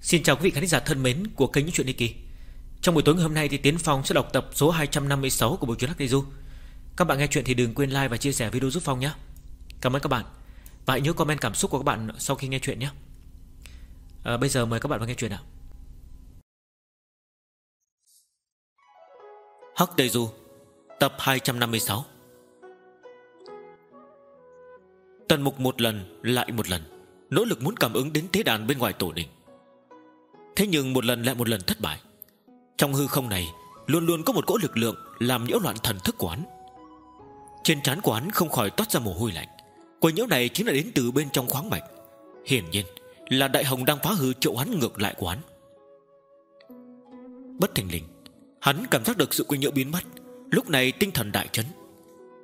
Xin chào quý vị khán giả thân mến của kênh Những Chuyện Đi Kỳ Trong buổi tối ngày hôm nay thì Tiến Phong sẽ đọc tập số 256 của bộ truyện Hắc Đại Du. Các bạn nghe chuyện thì đừng quên like và chia sẻ video giúp Phong nhé. Cảm ơn các bạn. Và hãy nhớ comment cảm xúc của các bạn sau khi nghe chuyện nhé. À, Bây giờ mời các bạn vào nghe chuyện nào. Hắc Đại Du Tập 256 Tần mục một lần lại một lần. Nỗ lực muốn cảm ứng đến tế đàn bên ngoài tổ đình. Thế nhưng một lần lại một lần thất bại. Trong hư không này, Luôn luôn có một cỗ lực lượng Làm nhiễu loạn thần thức của hắn Trên trán của hắn không khỏi toát ra mồ hôi lạnh. Quầy nhiễu này chính là đến từ bên trong khoáng mạch. Hiển nhiên là đại hồng đang phá hư triệu hắn ngược lại của hắn Bất thành linh Hắn cảm giác được sự quay nhiễu biến mất. Lúc này tinh thần đại chấn.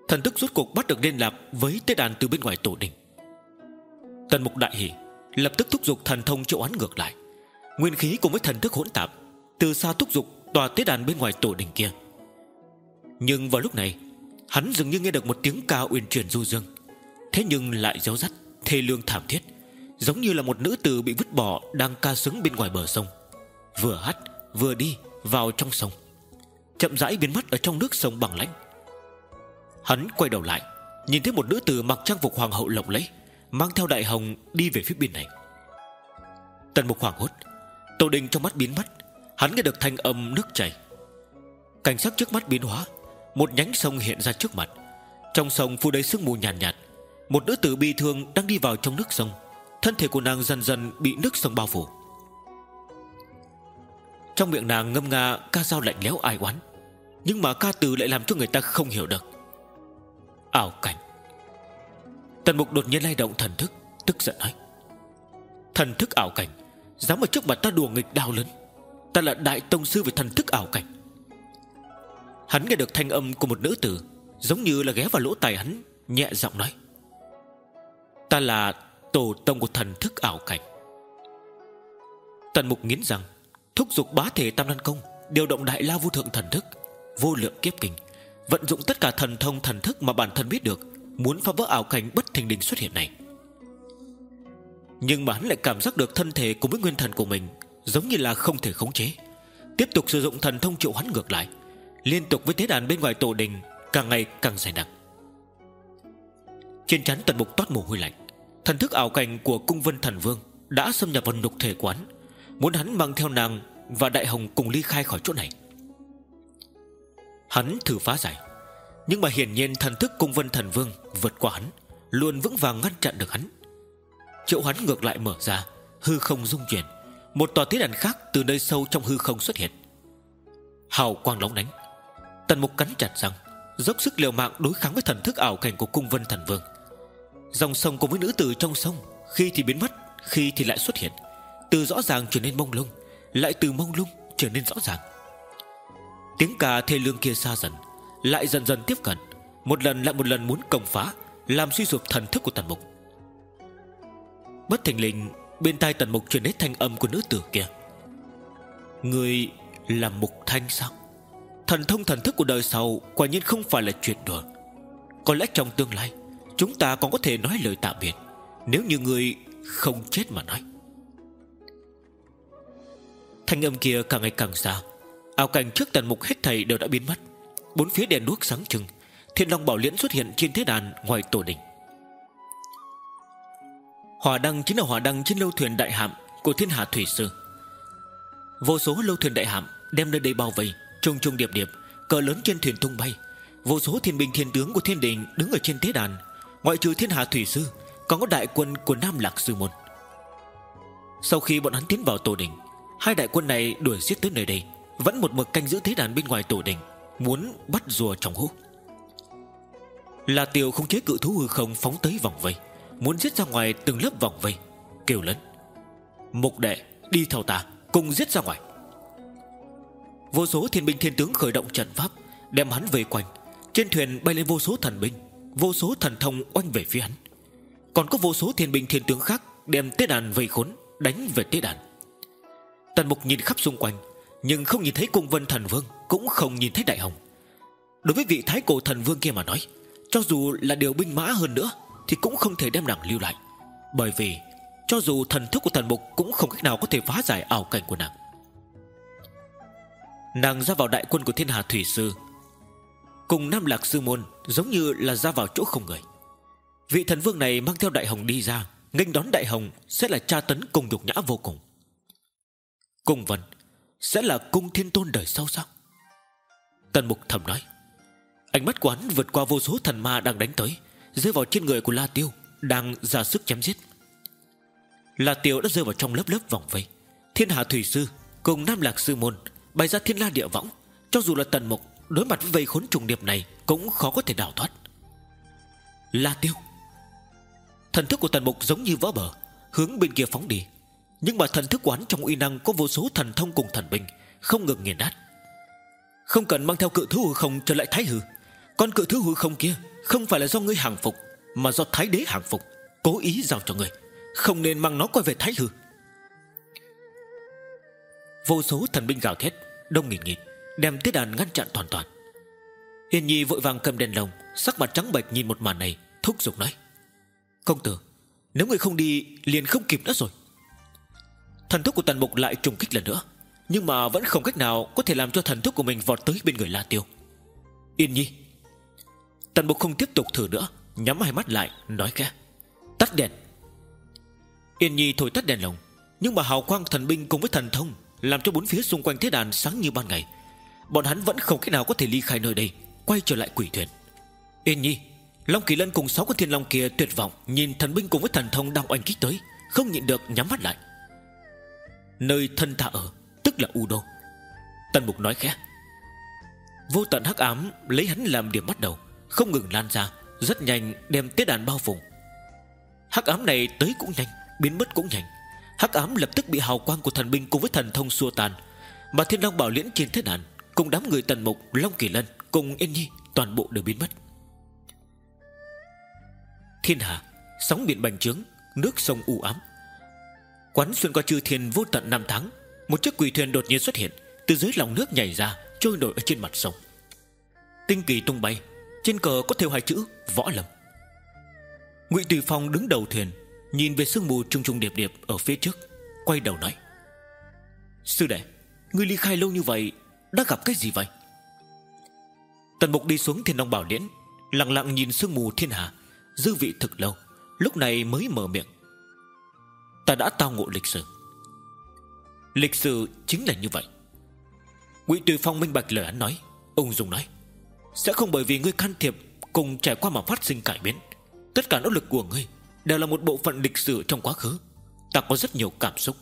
Thần thức rút cuộc bắt được liên lạc Với tế đàn từ bên ngoài tổ đình. Tần mục đại hỷ Lập tức thúc giục thần thông triệu hắn ngược lại. Nguyên khí cùng với thần thức hỗn tạp, Từ xa thúc giục tòa tế đàn bên ngoài tổ đình kia. Nhưng vào lúc này, Hắn dường như nghe được một tiếng ca uyển chuyển du dương. Thế nhưng lại réo rắt, Thê lương thảm thiết, Giống như là một nữ tử bị vứt bỏ Đang ca sướng bên ngoài bờ sông. Vừa hát, vừa đi vào trong sông, Chậm rãi biến mất ở trong nước sông bằng lãnh. Hắn quay đầu lại, Nhìn thấy một nữ tử mặc trang phục hoàng hậu lộng lẫy, Mang theo đại hồng đi về phía bên này. Tần mục hoảng hốt Tô Đình trong mắt biến mất Hắn nghe được thanh âm nước chảy. Cảnh sắc trước mắt biến hóa Một nhánh sông hiện ra trước mặt. Trong sông phủ đầy sương mù nhàn nhạt, nhạt Một nữ tử bi thương đang đi vào trong nước sông. Thân thể của nàng dần dần bị nước sông bao phủ. Trong miệng nàng ngâm nga ca dao lạnh lẽo ai oán Nhưng mà ca từ lại làm cho người ta không hiểu được. Ảo cảnh. Tần mục đột nhiên lay động thần thức Tức giận nói. Thần thức ảo cảnh. Dám ở trước mặt ta đùa nghịch đau lớn. Ta là đại tông sư về thần thức ảo cảnh. Hắn nghe được thanh âm của một nữ tử, Giống như là ghé vào lỗ tai hắn, Nhẹ giọng nói. Ta là tổ tông của thần thức ảo cảnh. Tần mục nghiến rằng, Thúc giục bá thể tam Lan công, Điều động đại la vô thượng thần thức, Vô lượng kiếp kinh, Vận dụng tất cả thần thông thần thức mà bản thân biết được, Muốn phá vỡ ảo cảnh bất thình đình xuất hiện này. Nhưng mà hắn lại cảm giác được thân thể cùng với nguyên thần của mình Giống như là không thể khống chế. Tiếp tục sử dụng thần thông triệu hắn ngược lại, Liên tục với thế đàn bên ngoài tổ đình Càng ngày càng dày đặc. Trên chắn tần mục toát mồ hôi lạnh, Thần thức ảo cảnh của cung vân thần vương Đã xâm nhập vào nhục thể quán, Muốn hắn mang theo nàng Và đại hồng cùng ly khai khỏi chỗ này. Hắn thử phá giải, Nhưng mà hiển nhiên thần thức cung vân thần vương Vượt qua hắn, Luôn vững vàng ngăn chặn được hắn. Triệu hắn ngược lại mở ra, Hư không rung chuyển. Một tòa tế đàn khác từ nơi sâu trong hư không xuất hiện. Hào quang lóng đánh Tần mục cắn chặt răng, Dốc sức liều mạng đối kháng với thần thức ảo cảnh của cung vân thần vương. Dòng sông cùng với nữ tử trong sông, Khi thì biến mất, Khi thì lại xuất hiện. Từ rõ ràng trở nên mông lung, Lại từ mông lung trở nên rõ ràng. Tiếng ca thê lương kia xa dần, Lại dần dần tiếp cận. Một lần lại một lần muốn công phá, Làm suy sụp thần thức của tần mục. Bất thình lình Bên tai tần mục truyền đến thanh âm của nữ tử kia. Người là mục thanh sao? Thần thông thần thức của đời sau Quả nhiên không phải là chuyện đùa. Có lẽ trong tương lai, Chúng ta còn có thể nói lời tạm biệt, Nếu như người không chết mà nói. Thanh âm kia càng ngày càng xa. Ảo cảnh trước tần mục hết thầy đều đã biến mất. Bốn phía đèn đuốc sáng trưng, Thiên Long Bảo Liễn xuất hiện trên thế đàn ngoài tổ đình. Hỏa đăng chính là hỏa đăng trên lâu thuyền đại hạm Của thiên hạ thủy sư. Vô số lâu thuyền đại hạm Đem nơi đây bao vây trùng trùng điệp điệp, Cờ lớn trên thuyền tung bay. Vô số thiên binh thiên tướng của thiên đình Đứng ở trên thế đàn. Ngoại trừ thiên hạ thủy sư, Còn có đại quân của Nam Lạc Sư Môn. Sau khi bọn hắn tiến vào tổ đình, Hai đại quân này đuổi giết tới nơi đây. Vẫn một mực canh giữ thế đàn bên ngoài tổ đình, Muốn bắt rùa trong hút Là tiểu không chế cự thú hư không phóng tới vòng vây. Muốn giết ra ngoài từng lớp vòng vây, Kêu lớn. Mục đệ, đi theo ta, Cùng giết ra ngoài. Vô số thiên binh thiên tướng khởi động trận pháp, Đem hắn về quanh. Trên thuyền bay lên vô số thần binh, Vô số thần thông oanh về phía hắn. Còn có vô số thiên binh thiên tướng khác Đem tế đàn vây khốn, Đánh về tế đàn. Tần mục nhìn khắp xung quanh, Nhưng không nhìn thấy cung vân thần vương, Cũng không nhìn thấy đại hồng. Đối với vị thái cổ thần vương kia mà nói, Cho dù là điều binh mã hơn nữa thì cũng không thể đem nàng lưu lại. Bởi vì, Cho dù thần thức của thần mục Cũng không cách nào có thể phá giải ảo cảnh của nàng. Nàng ra vào đại quân của thiên hà thủy sư. Cùng Nam Lạc Sư Môn Giống như là ra vào chỗ không người. Vị thần vương này mang theo đại hồng đi ra, nghênh đón đại hồng Sẽ là tra tấn cùng nhục nhã vô cùng. Cung vân Sẽ là cung thiên tôn đời sau sao? Tần mục thầm nói. Ánh mắt quán vượt qua vô số thần ma đang đánh tới. Rơi vào trên người của La Tiêu, Đang ra sức chém giết. La Tiêu đã rơi vào trong lớp lớp vòng vây. Thiên Hạ Thủy Sư Cùng Nam Lạc Sư Môn Bày ra thiên la địa võng. Cho dù là tần mục, Đối mặt với vây khốn trùng điệp này Cũng khó có thể đào thoát. La Tiêu, Thần thức của tần mục giống như vỡ bờ, Hướng bên kia phóng đi. Nhưng mà thần thức quán trong uy năng Có vô số thần thông cùng thần binh, Không ngừng nghiền nát. Không cần mang theo cự thú hư không trở lại thái hư. Con cự thú hư không kia không phải là do ngươi hàng phục, Mà do thái đế hàng phục, Cố ý giao cho ngươi. Không nên mang nó quay về thái hư. Vô số thần binh gào thét, Đông nghìn nghìn Đem tiết đàn ngăn chặn toàn toàn. Yên Nhi vội vàng cầm đèn lồng, Sắc mặt trắng bệch nhìn một màn này, Thúc giục nói, Công tử, Nếu người không đi, liền không kịp nữa rồi. Thần thức của tần mục lại trùng kích lần nữa, Nhưng mà vẫn không cách nào Có thể làm cho thần thức của mình vọt tới bên người La Tiêu. Yên Nhi Tần mục không tiếp tục thử nữa, Nhắm hai mắt lại, nói khẽ. Tắt đèn. Yên Nhi thổi tắt đèn lồng, Nhưng mà hào quang thần binh cùng với thần thông Làm cho bốn phía xung quanh thế đàn sáng như ban ngày. Bọn hắn vẫn không cách nào có thể ly khai nơi đây, Quay trở lại quỷ thuyền. Yên Nhi, Long Kỳ Lân cùng sáu con thiên long kia tuyệt vọng, Nhìn thần binh cùng với thần thông đang oanh kích tới, Không nhịn được nhắm mắt lại. Nơi thân ta ở, Tức là U Đô. Tần Mục nói khẽ. Vô tận hắc ám lấy hắn làm điểm bắt đầu. Không ngừng lan ra, Rất nhanh đem tiết đàn bao vùng Hắc ám này tới cũng nhanh, Biến mất cũng nhanh. Hắc ám lập tức bị hào quang của thần binh cùng với thần thông xua tan. Mà thiên long bảo liễn trên thế đàn, Cùng đám người tần mục, Long Kỳ Lân, Cùng Yên Nhi, Toàn bộ đều biến mất. Thiên hạ Sóng biển bành trướng, Nước sông u ám. Quán xuyên qua chư thiên vô tận năm tháng, Một chiếc quỷ thuyền đột nhiên xuất hiện, Từ dưới lòng nước nhảy ra, Trôi nổi ở trên mặt sông. Tinh kỳ tung bay trên cờ có theo hai chữ, Võ Lâm. Ngụy Tùy Phong đứng đầu thuyền, Nhìn về sương mù trung trung điệp điệp ở phía trước, Quay đầu nói, Sư đệ, Ngươi ly khai lâu như vậy, Đã gặp cái gì vậy? Tần mục đi xuống thiên long bảo liễn Lặng lặng nhìn sương mù thiên hà Dư vị thực lâu, Lúc này mới mở miệng. Ta đã tao ngộ lịch sử. Lịch sử chính là như vậy. Ngụy Tùy Phong minh bạch lời hắn nói, Ông Dung nói sẽ không bởi vì ngươi can thiệp Cùng trải qua mà phát sinh cải biến. Tất cả nỗ lực của ngươi Đều là một bộ phận lịch sử trong quá khứ. Ta có rất nhiều cảm xúc.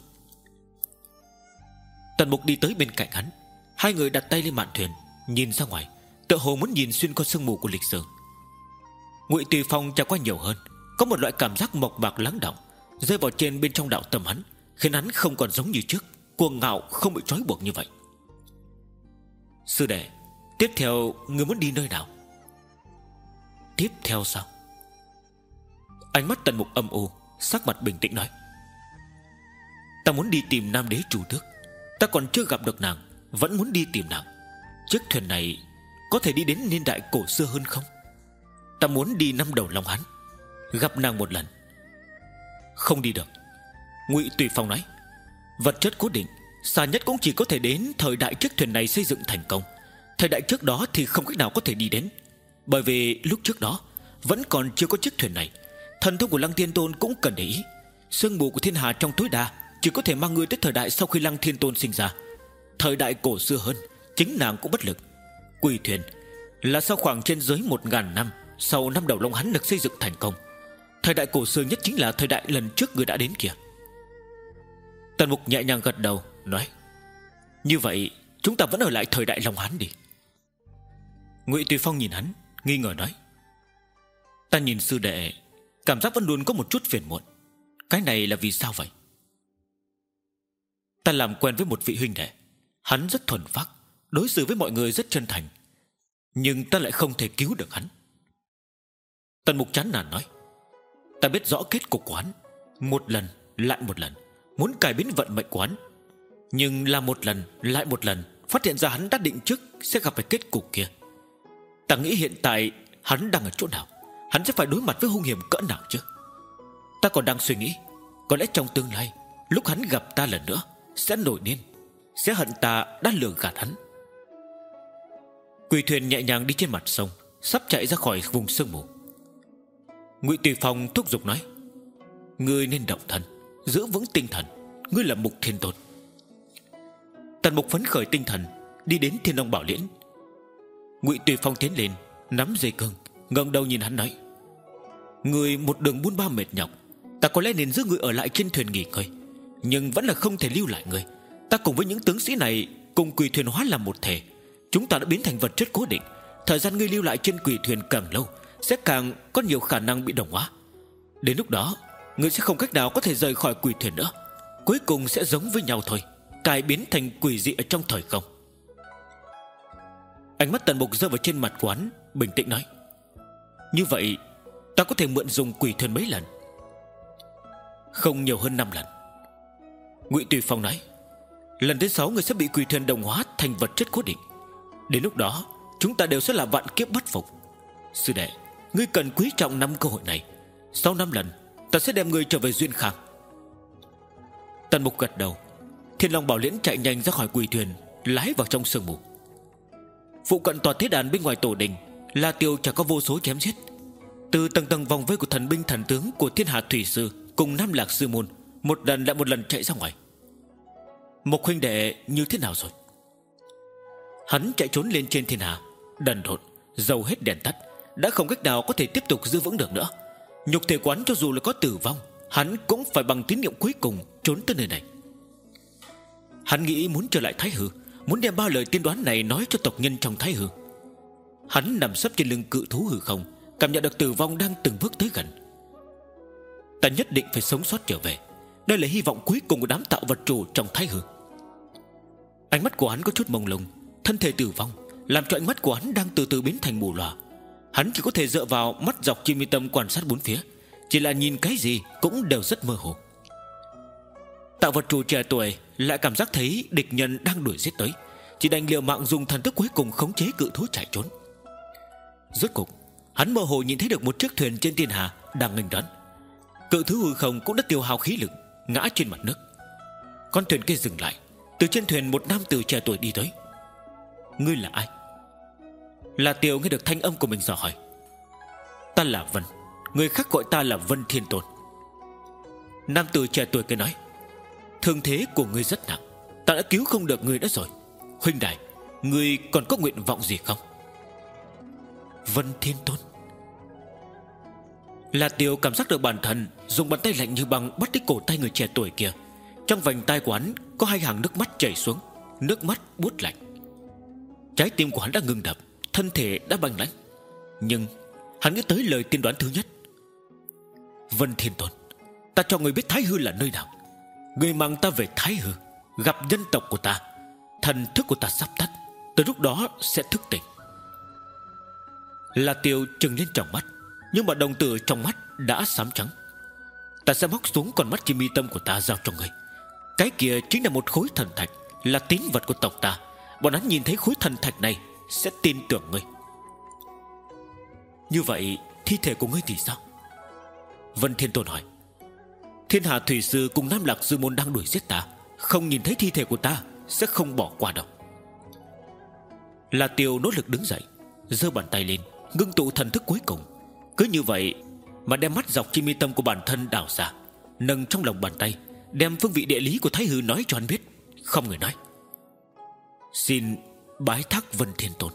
Tần Mục đi tới bên cạnh hắn. Hai người đặt tay lên mạn thuyền, Nhìn ra ngoài. Tựa hồ muốn nhìn xuyên qua sương mù của lịch sử. Ngụy Tùy Phong trải qua nhiều hơn, Có một loại cảm giác mộc mạc lắng động, Rơi vào trên bên trong đạo tâm hắn, Khiến hắn không còn giống như trước, Cuồng ngạo, không bị trói buộc như vậy. Sư đệ Tiếp theo, người muốn đi nơi nào? Tiếp theo sao? Ánh mắt tần mục âm u, Sắc mặt bình tĩnh nói. Ta muốn đi tìm nam đế chủ tước. Ta còn chưa gặp được nàng, Vẫn muốn đi tìm nàng. Chiếc thuyền này Có thể đi đến niên đại cổ xưa hơn không? Ta muốn đi năm đầu Long Hán, Gặp nàng một lần. Không đi được. Ngụy Tùy Phong nói. Vật chất cố định, Xa nhất cũng chỉ có thể đến thời đại chiếc thuyền này xây dựng thành công. Thời đại trước đó thì không cách nào có thể đi đến. Bởi vì lúc trước đó, Vẫn còn chưa có chiếc thuyền này. Thần thông của Lăng Thiên Tôn cũng cần để ý. Sương mù của thiên hà trong tối đa Chỉ có thể mang người tới thời đại sau khi Lăng Thiên Tôn sinh ra. Thời đại cổ xưa hơn, Chính nàng cũng bất lực. Quỳ thuyền là sau khoảng trên dưới một ngàn năm Sau năm đầu Long Hắn được xây dựng thành công. Thời đại cổ xưa nhất chính là thời đại lần trước người đã đến kìa. Tần Mục nhẹ nhàng gật đầu, Nói, Như vậy, chúng ta vẫn ở lại thời đại Long Hán đi. Ngụy Tùy Phong nhìn hắn, Nghi ngờ nói. Ta nhìn sư đệ, Cảm giác vẫn luôn có một chút phiền muộn. Cái này là vì sao vậy? Ta làm quen với một vị huynh đệ. Hắn rất thuần phác, Đối xử với mọi người rất chân thành. Nhưng ta lại không thể cứu được hắn. Tần mục chán nản nói. Ta biết rõ kết cục của hắn. Một lần, lại một lần. Muốn cải biến vận mệnh của hắn. Nhưng là một lần, lại một lần. Phát hiện ra hắn đã định trước Sẽ gặp phải kết cục kia. Ta nghĩ hiện tại hắn đang ở chỗ nào? Hắn sẽ phải đối mặt với hung hiểm cỡ nào chứ? Ta còn đang suy nghĩ, Có lẽ trong tương lai, Lúc hắn gặp ta lần nữa, Sẽ nổi điên, Sẽ hận ta đã lừa gạt hắn. Quỳ thuyền nhẹ nhàng đi trên mặt sông, Sắp chạy ra khỏi vùng sương mù. Ngụy Tùy Phong thúc giục nói, Ngươi nên động thần Giữ vững tinh thần, Ngươi là mục thiên tôn. Tần mục phấn khởi tinh thần, Đi đến thiên long bảo liễn Ngụy Tùy Phong tiến lên, Nắm dây cương, ngẩng đầu nhìn hắn nói, Người một đường buôn ba mệt nhọc, Ta có lẽ nên giữ người ở lại trên thuyền nghỉ ngơi, Nhưng vẫn là không thể lưu lại người. Ta cùng với những tướng sĩ này Cùng quỷ thuyền hóa làm một thể. Chúng ta đã biến thành vật chất cố định. Thời gian ngươi lưu lại trên quỷ thuyền càng lâu, Sẽ càng có nhiều khả năng bị đồng hóa. Đến lúc đó, Ngươi sẽ không cách nào có thể rời khỏi quỷ thuyền nữa. Cuối cùng sẽ giống với nhau thôi. Cải biến thành quỷ dị ở trong thời không. Ánh mắt tần mục rơi vào trên mặt quán Bình tĩnh nói. Như vậy, Ta có thể mượn dùng quỷ thuyền mấy lần? Không nhiều hơn 5 lần. Ngụy Tùy Phong nói, Lần thứ sáu người sẽ bị quỷ thuyền đồng hóa Thành vật chất cố định. Đến lúc đó, chúng ta đều sẽ là vạn kiếp bất phục. Sư đệ, Ngươi cần quý trọng năm cơ hội này. Sau năm lần, ta sẽ đem ngươi trở về Duyên Khang. Tần Mục gật đầu. Thiên Long Bảo Liễn chạy nhanh ra khỏi quỷ thuyền, Lái vào trong sương mù. Phụ cận tòa thiết đàn bên ngoài tổ đình, La Tiêu chả có vô số chém giết. Từ tầng tầng vòng vây của thần binh thần tướng Của thiên hạ thủy sư Cùng Nam Lạc Sư Môn, Một lần lại một lần chạy ra ngoài. Một huynh đệ như thế nào rồi? Hắn chạy trốn lên trên thiên hạ Đần độn, Dầu hết đèn tắt, Đã không cách nào có thể tiếp tục giữ vững được nữa. Nhục thể quán cho dù là có tử vong, Hắn cũng phải bằng tín niệm cuối cùng Trốn tới nơi này. Hắn nghĩ muốn trở lại Thái Hư Muốn đem ba lời tiên đoán này nói cho tộc nhân trong Thái Hư. Hắn nằm sấp trên lưng cự thú hư không, Cảm nhận được tử vong đang từng bước tới gần. Ta nhất định phải sống sót trở về. Đây là hy vọng cuối cùng của đám tạo vật chủ trong Thái Hư. Ánh mắt của hắn có chút mông lung, Thân thể tử vong, Làm cho ánh mắt của hắn đang từ từ biến thành mù lòa. Hắn chỉ có thể dựa vào mắt dọc chim mi tâm quan sát bốn phía, Chỉ là nhìn cái gì cũng đều rất mơ hồ. Tạo vật chủ trẻ tuổi Lại cảm giác thấy địch nhân đang đuổi giết tới. Chỉ đành liều mạng dùng thần thức cuối cùng khống chế cự thú chạy trốn. Rốt cục, Hắn mơ hồ nhìn thấy được một chiếc thuyền trên thiên hà Đang nghênh đón. Cự thú hư không cũng đã tiêu hao khí lực, Ngã trên mặt nước. Con thuyền kia dừng lại, Từ trên thuyền một nam tử trẻ tuổi đi tới. Ngươi là ai? Là tiểu nghe được thanh âm của mình dò hỏi. Ta là Vân, Người khác gọi ta là Vân Thiên Tôn. Nam tử trẻ tuổi kia nói Thương thế của ngươi rất nặng. Ta đã cứu không được ngươi đã rồi. Huynh đại Ngươi còn có nguyện vọng gì không? Vân Thiên Tôn. Là Tiêu cảm giác được bản thân Dùng bàn tay lạnh như băng bắt lấy cổ tay người trẻ tuổi kia. Trong vành tay của hắn Có hai hàng nước mắt chảy xuống, Nước mắt buốt lạnh. Trái tim của hắn đã ngừng đập, Thân thể đã băng lãnh Nhưng hắn nghĩ tới lời tiên đoán thứ nhất. Vân Thiên Tôn, Ta cho người biết Thái Hư là nơi nào? Người mang ta về Thái Hư, Gặp nhân tộc của ta. Thần thức của ta sắp tắt, Từ lúc đó sẽ thức tỉnh. Là tiêu trừng lên trong mắt, Nhưng mà đồng tử trong mắt đã xám trắng. Ta sẽ móc xuống con mắt chi mi tâm của ta giao cho người. Cái kia chính là một khối thần thạch, Là tín vật của tộc ta. Bọn hắn nhìn thấy khối thần thạch này, Sẽ tin tưởng ngươi. Như vậy, thi thể của ngươi thì sao? Vân Thiên Tôn hỏi. Thiên Hà Thủy Sư cùng Nam Lạc Sư Môn đang đuổi giết ta. Không nhìn thấy thi thể của ta, Sẽ không bỏ qua đâu. Là tiêu nỗ lực đứng dậy, giơ bàn tay lên, Ngưng tụ thần thức cuối cùng. Cứ như vậy mà đem mắt dọc chi mi tâm của bản thân đào ra, Nâng trong lòng bàn tay, Đem phương vị địa lý của Thái Hư nói cho anh biết. Không người nói. Xin bái thác Vân Thiên Tôn.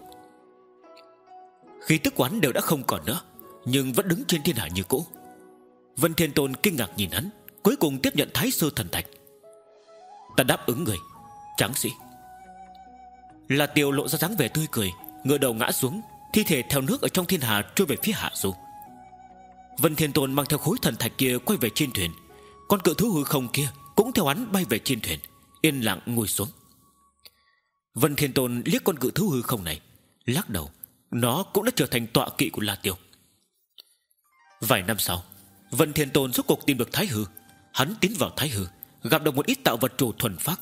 Khi tức quán đều đã không còn nữa, Nhưng vẫn đứng trên thiên hạ như cũ. Vân Thiên Tôn kinh ngạc nhìn hắn. Cuối cùng tiếp nhận Thái sư Thần Thạch. Ta đáp ứng người, Tráng sĩ. Là tiêu lộ ra dáng vẻ tươi cười, Ngựa đầu ngã xuống, Thi thể theo nước ở trong thiên hà trôi về phía hạ du. Vân Thiên Tôn mang theo khối thần thạch kia quay về trên thuyền. Con cự thú hư không kia Cũng theo hắn bay về trên thuyền, Yên lặng ngồi xuống. Vân Thiên Tôn liếc con cự thú hư không này, Lắc đầu, Nó cũng đã trở thành tọa kỵ của La Tiêu. Vài năm sau, Vân Thiên Tôn rốt cuộc tìm được Thái Hư. Hắn tiến vào Thái Hư, Gặp được một ít tạo vật chủ thuần phát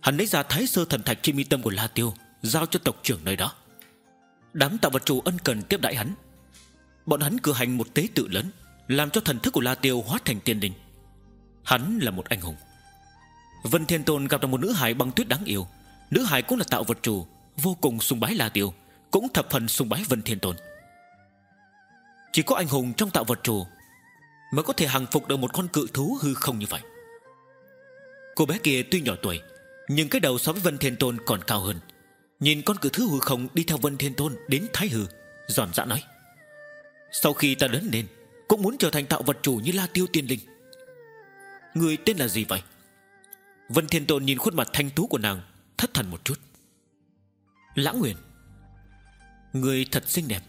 Hắn lấy ra Thái Sơ thần thạch trên mi tâm của La Tiêu, Giao cho tộc trưởng nơi đó. Đám tạo vật chủ ân cần tiếp đãi hắn. Bọn hắn cử hành một tế tự lớn, Làm cho thần thức của La Tiêu hóa thành tiên đình. Hắn là một anh hùng. Vân Thiên Tôn gặp được một nữ hải băng tuyết đáng yêu. Nữ hải cũng là tạo vật chủ Vô cùng sùng bái La Tiêu, Cũng thập phần sùng bái Vân Thiên Tôn. Chỉ có anh hùng trong tạo vật chủ Mới có thể hàng phục được một con cự thú hư không như vậy. Cô bé kia tuy nhỏ tuổi, Nhưng cái đầu so với Vân Thiên Tôn còn cao hơn. Nhìn con cự thú hư không đi theo Vân Thiên Tôn đến Thái Hư, Giòn dã nói. Sau khi ta lớn lên Cũng muốn trở thành tạo vật chủ như La Tiêu Tiên Linh. Người tên là gì vậy? Vân Thiên Tôn nhìn khuôn mặt thanh tú của nàng, Thất thần một chút. Lãng Nguyên Người thật xinh đẹp.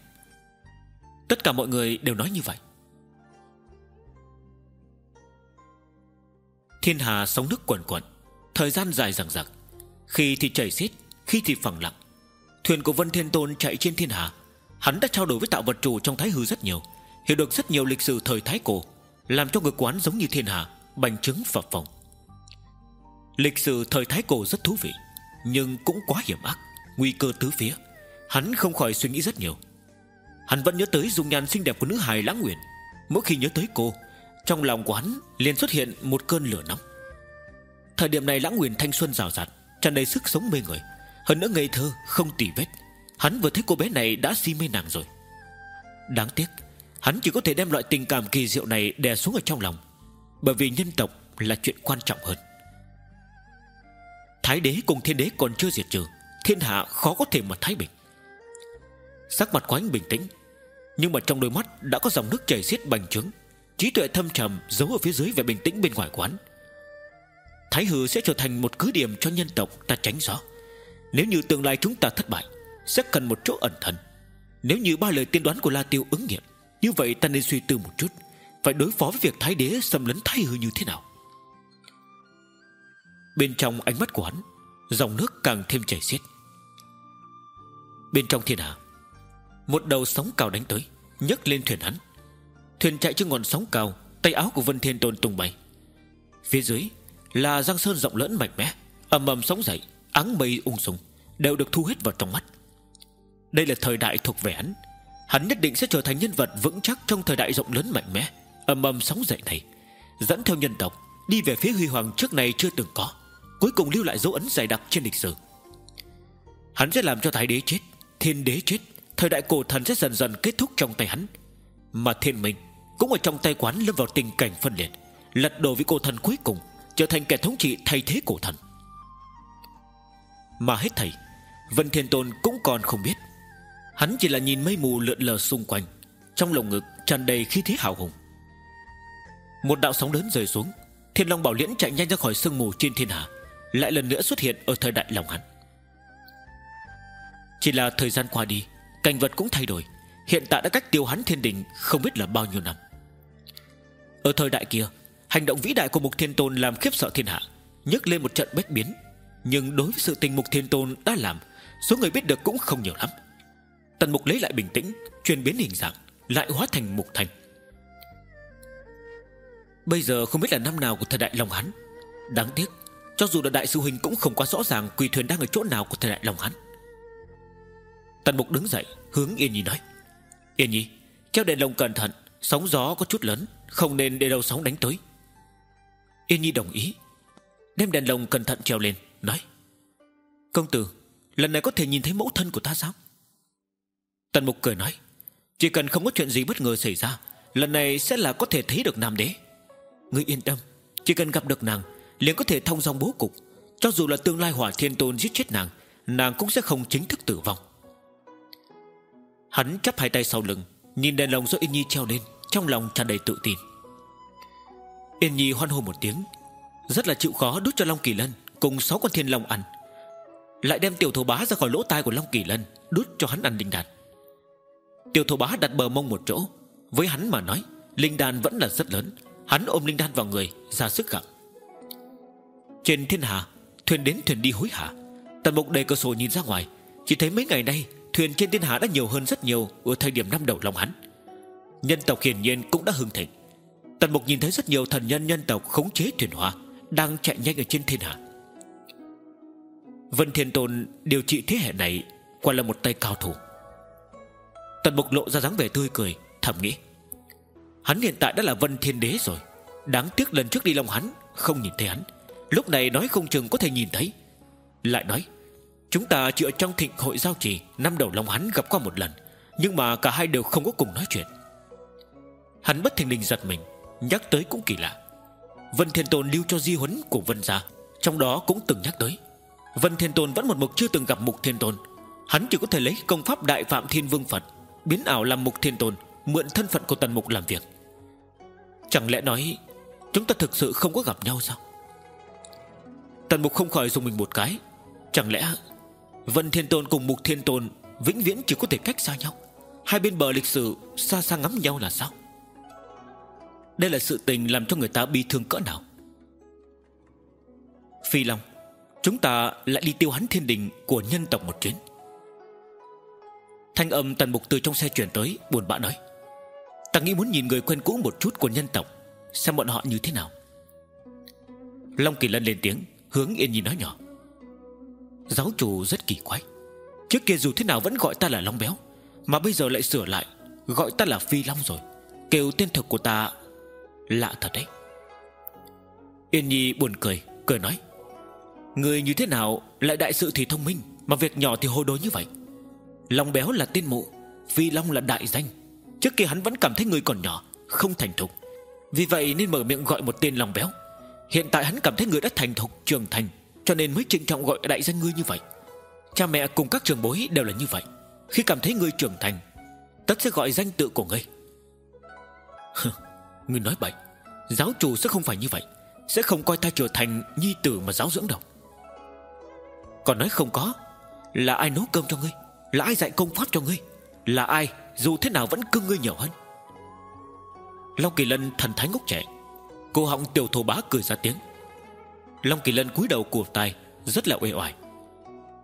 Tất cả mọi người đều nói như vậy. Thiên hà sóng nước quần quận Thời gian dài rằng dặc. Khi thì chảy xiết, Khi thì phẳng lặng. Thuyền của Vân Thiên Tôn chạy trên thiên hà. Hắn đã trao đổi với tạo vật chủ trong Thái Hư rất nhiều, Hiểu được rất nhiều lịch sử thời Thái Cổ, Làm cho người quán giống như thiên hà, Bành trướng phập phồng. Lịch sử thời Thái Cổ rất thú vị, Nhưng cũng quá hiểm ác, Nguy cơ tứ phía. Hắn không khỏi suy nghĩ rất nhiều. Hắn vẫn nhớ tới dung nhan xinh đẹp của nữ hài lãng nguyện Mỗi khi nhớ tới cô trong lòng của hắn liền xuất hiện một cơn lửa nóng. Thời điểm này lãng nguyện thanh xuân rào rạt, tràn đầy sức sống mê người. Hơn nữa ngây thơ, không tỉ vết. Hắn vừa thấy cô bé này đã si mê nàng rồi. Đáng tiếc, Hắn chỉ có thể đem loại tình cảm kỳ diệu này đè xuống ở trong lòng, Bởi vì nhân tộc là chuyện quan trọng hơn. Thái đế cùng thiên đế còn chưa diệt trừ, Thiên hạ khó có thể mà thái bình. Sắc mặt của anh bình tĩnh, Nhưng mà trong đôi mắt đã có dòng nước chảy xiết bành trướng. Trí tuệ thâm trầm giấu ở phía dưới vẻ bình tĩnh bên ngoài quán. Thái hư sẽ trở thành một cứ điểm cho nhân tộc ta tránh gió. Nếu như tương lai chúng ta thất bại, Sẽ cần một chỗ ẩn thân. Nếu như ba lời tiên đoán của La Tiêu ứng nghiệm, Như vậy ta nên suy tư một chút, Phải đối phó với việc Thái đế xâm lấn Thái hư như thế nào. Bên trong ánh mắt của hắn, Dòng nước càng thêm chảy xiết. Bên trong thiên hạ, Một đầu sóng cao đánh tới, nhấc lên thuyền hắn. Thuyền chạy trên ngọn sóng cao, Tay áo của Vân Thiên Tôn tung bay. Phía dưới là giang sơn rộng lớn mạnh mẽ, ầm ầm sóng dậy, áng mây ung sùng, đều được thu hết vào trong mắt. Đây là thời đại thuộc về hắn. Hắn nhất định sẽ trở thành nhân vật vững chắc trong thời đại rộng lớn mạnh mẽ, ầm ầm sóng dậy này, dẫn theo nhân tộc đi về phía huy hoàng trước này chưa từng có, cuối cùng lưu lại dấu ấn dày đặc trên lịch sử. Hắn sẽ làm cho thái đế chết, thiên đế chết, thời đại cổ thần sẽ dần dần kết thúc trong tay hắn. Mà thiên minh cũng ở trong tay quán lâm vào tình cảnh phân liệt, lật đổ với cổ thần cuối cùng, trở thành kẻ thống trị thay thế cổ thần. Mà hết thầy, vân thiên tôn cũng còn không biết. Hắn chỉ là nhìn mây mù lượn lờ xung quanh, trong lồng ngực tràn đầy khí thế hào hùng. Một đạo sóng lớn rơi xuống, thiên long bảo liễn chạy nhanh ra khỏi sương mù trên thiên hạ, lại lần nữa xuất hiện ở thời đại lòng hắn. Chỉ là thời gian qua đi, cảnh vật cũng thay đổi. Hiện tại đã cách tiêu hắn thiên đình không biết là bao nhiêu năm ở thời đại kia, Hành động vĩ đại của Mục Thiên Tôn làm khiếp sợ thiên hạ, nhấc lên một trận bách biến. Nhưng đối với sự tình Mục Thiên Tôn đã làm, Số người biết được cũng không nhiều lắm. Tần Mục lấy lại bình tĩnh, Chuyển biến hình dạng, Lại hóa thành Mục Thành. Bây giờ không biết là năm nào của thời đại Long Hán. Đáng tiếc, Cho dù là đại sư huynh cũng không quá rõ ràng Quỳ thuyền đang ở chỗ nào của thời đại Long Hán. Tần Mục đứng dậy, Hướng Yên Nhi nói, Yên Nhi, Treo đèn lồng cẩn thận, Sóng gió có chút lớn không nên để đầu sóng đánh tới. Yên Nhi đồng ý. Đem đèn lồng cẩn thận treo lên, Nói. Công tử, Lần này có thể nhìn thấy mẫu thân của ta sao? Tần Mục cười nói. Chỉ cần không có chuyện gì bất ngờ xảy ra, Lần này sẽ là có thể thấy được Nam Đế. Ngươi yên tâm, Chỉ cần gặp được nàng, liền có thể thông dòng bố cục. Cho dù là tương lai hỏa thiên tôn giết chết nàng Nàng cũng sẽ không chính thức tử vong. Hắn chắp hai tay sau lưng, Nhìn đèn lồng do Yên Nhi treo lên. Trong lòng tràn đầy tự tin. Yên Nhi hoan hô một tiếng. Rất là chịu khó đút cho Long Kỳ Lân Cùng sáu con thiên long ăn. Lại đem tiểu thổ bá ra khỏi lỗ tai của Long Kỳ Lân, Đút cho hắn ăn linh đàn Tiểu thổ bá đặt bờ mông một chỗ. Với hắn mà nói, Linh đàn vẫn là rất lớn. Hắn ôm linh đan vào người, ra sức gặm. Trên thiên hà, Thuyền đến thuyền đi hối hả. Tần mục đầy cửa sổ nhìn ra ngoài. Chỉ thấy mấy ngày nay, Thuyền trên thiên hà đã nhiều hơn rất nhiều Ở thời điểm năm đầu lòng hắn. Nhân tộc hiển nhiên cũng đã hưng thịnh. Tần Mục nhìn thấy rất nhiều thần nhân nhân tộc khống chế thuyền hóa, Đang chạy nhanh ở trên thiên hạ. Vân Thiên Tôn điều trị thế hệ này Quả là một tay cao thủ. Tần Mục lộ ra dáng vẻ tươi cười, Thầm nghĩ, Hắn hiện tại đã là Vân Thiên Đế rồi, Đáng tiếc lần trước đi Long hắn Không nhìn thấy hắn, Lúc này nói không chừng có thể nhìn thấy. Lại nói, Chúng ta chỉ ở trong thịnh hội giao trì, Năm đầu Long hắn gặp qua một lần, Nhưng mà cả hai đều không có cùng nói chuyện. Hắn bất thình lình giật mình, Nhắc tới cũng kỳ lạ. Vân Thiên Tôn lưu cho di huấn của Vân gia, Trong đó cũng từng nhắc tới. Vân Thiên Tôn vẫn một mực chưa từng gặp Mục Thiên Tôn. Hắn chỉ có thể lấy công pháp Đại Phạm Thiên Vương Phật, Biến ảo làm Mục Thiên Tôn, Mượn thân phận của Tần Mục làm việc. Chẳng lẽ nói, Chúng ta thực sự không có gặp nhau sao? Tần Mục không khỏi dùng mình một cái. Chẳng lẽ Vân Thiên Tôn cùng Mục Thiên Tôn Vĩnh viễn chỉ có thể cách xa nhau? Hai bên bờ lịch sử xa xa ngắm nhau là sao? Đây là sự tình làm cho người ta bi thương cỡ nào? Phi Long, Chúng ta lại đi tiêu hắn thiên đình Của nhân tộc một chuyến. Thanh âm tần mục từ trong xe chuyển tới, Buồn bã nói, Ta nghĩ muốn nhìn người quen cũ một chút của nhân tộc, Xem bọn họ như thế nào. Long Kỳ Lân lên tiếng, Hướng Yên Nhi nói nhỏ, Giáo chủ rất kỳ quái. Trước kia dù thế nào vẫn gọi ta là Long Béo, Mà bây giờ lại sửa lại, Gọi ta là Phi Long rồi. Kêu tên thực của ta Lạ thật đấy. Yên Nhi buồn cười Cười nói. Người như thế nào lại đại sự thì thông minh, Mà việc nhỏ thì hồ đồ như vậy? Long béo là tên mụ, Phi Long là đại danh. Trước kia hắn vẫn cảm thấy người còn nhỏ, Không thành thục. Vì vậy nên mở miệng gọi một tên Long béo. Hiện tại hắn cảm thấy người đã thành thục, trưởng thành, Cho nên mới trịnh trọng gọi đại danh ngươi như vậy. Cha mẹ cùng các trường bối đều là như vậy. Khi cảm thấy ngươi trưởng thành, Tất sẽ gọi danh tự của ngươi. Ngươi nói bậy. Giáo chủ sẽ không phải như vậy. Sẽ không coi ta trở thành nhi tử mà giáo dưỡng đâu. Còn nói không có, Là ai nấu cơm cho ngươi? Là ai dạy công pháp cho ngươi? Là ai, dù thế nào vẫn cưng ngươi nhiều hơn? Long Kỳ Lân thần thái ngốc trẻ Cô họng tiểu thổ bá cười ra tiếng. Long Kỳ Lân cúi đầu cụp tay, Rất là uể oải.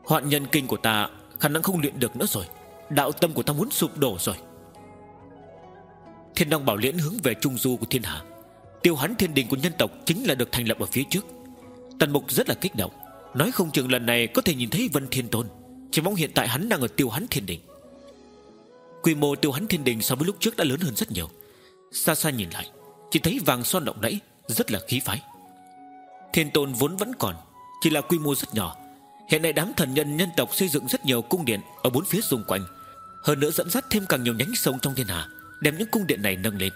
Hoạn nhân kinh của ta khả năng không luyện được nữa rồi. Đạo tâm của ta muốn sụp đổ rồi. Thiên Long Bảo Liễn hướng về trung du của thiên hạ. Tiêu hắn thiên đình của nhân tộc Chính là được thành lập ở phía trước. Tần Mục rất là kích động, Nói không chừng lần này có thể nhìn thấy Vân Thiên Tôn. Chỉ mong hiện tại hắn đang ở tiêu hắn thiên đình. Quy mô tiêu hắn thiên đình so với lúc trước đã lớn hơn rất nhiều. Xa xa nhìn lại, Chỉ thấy vàng son động đẫy Rất là khí phái. Thiên tôn vốn vẫn còn, Chỉ là quy mô rất nhỏ. Hiện nay đám thần nhân nhân tộc xây dựng rất nhiều cung điện Ở bốn phía xung quanh. Hơn nữa dẫn dắt thêm càng nhiều nhánh sông trong thiên hạ. Đem những cung điện này nâng lên.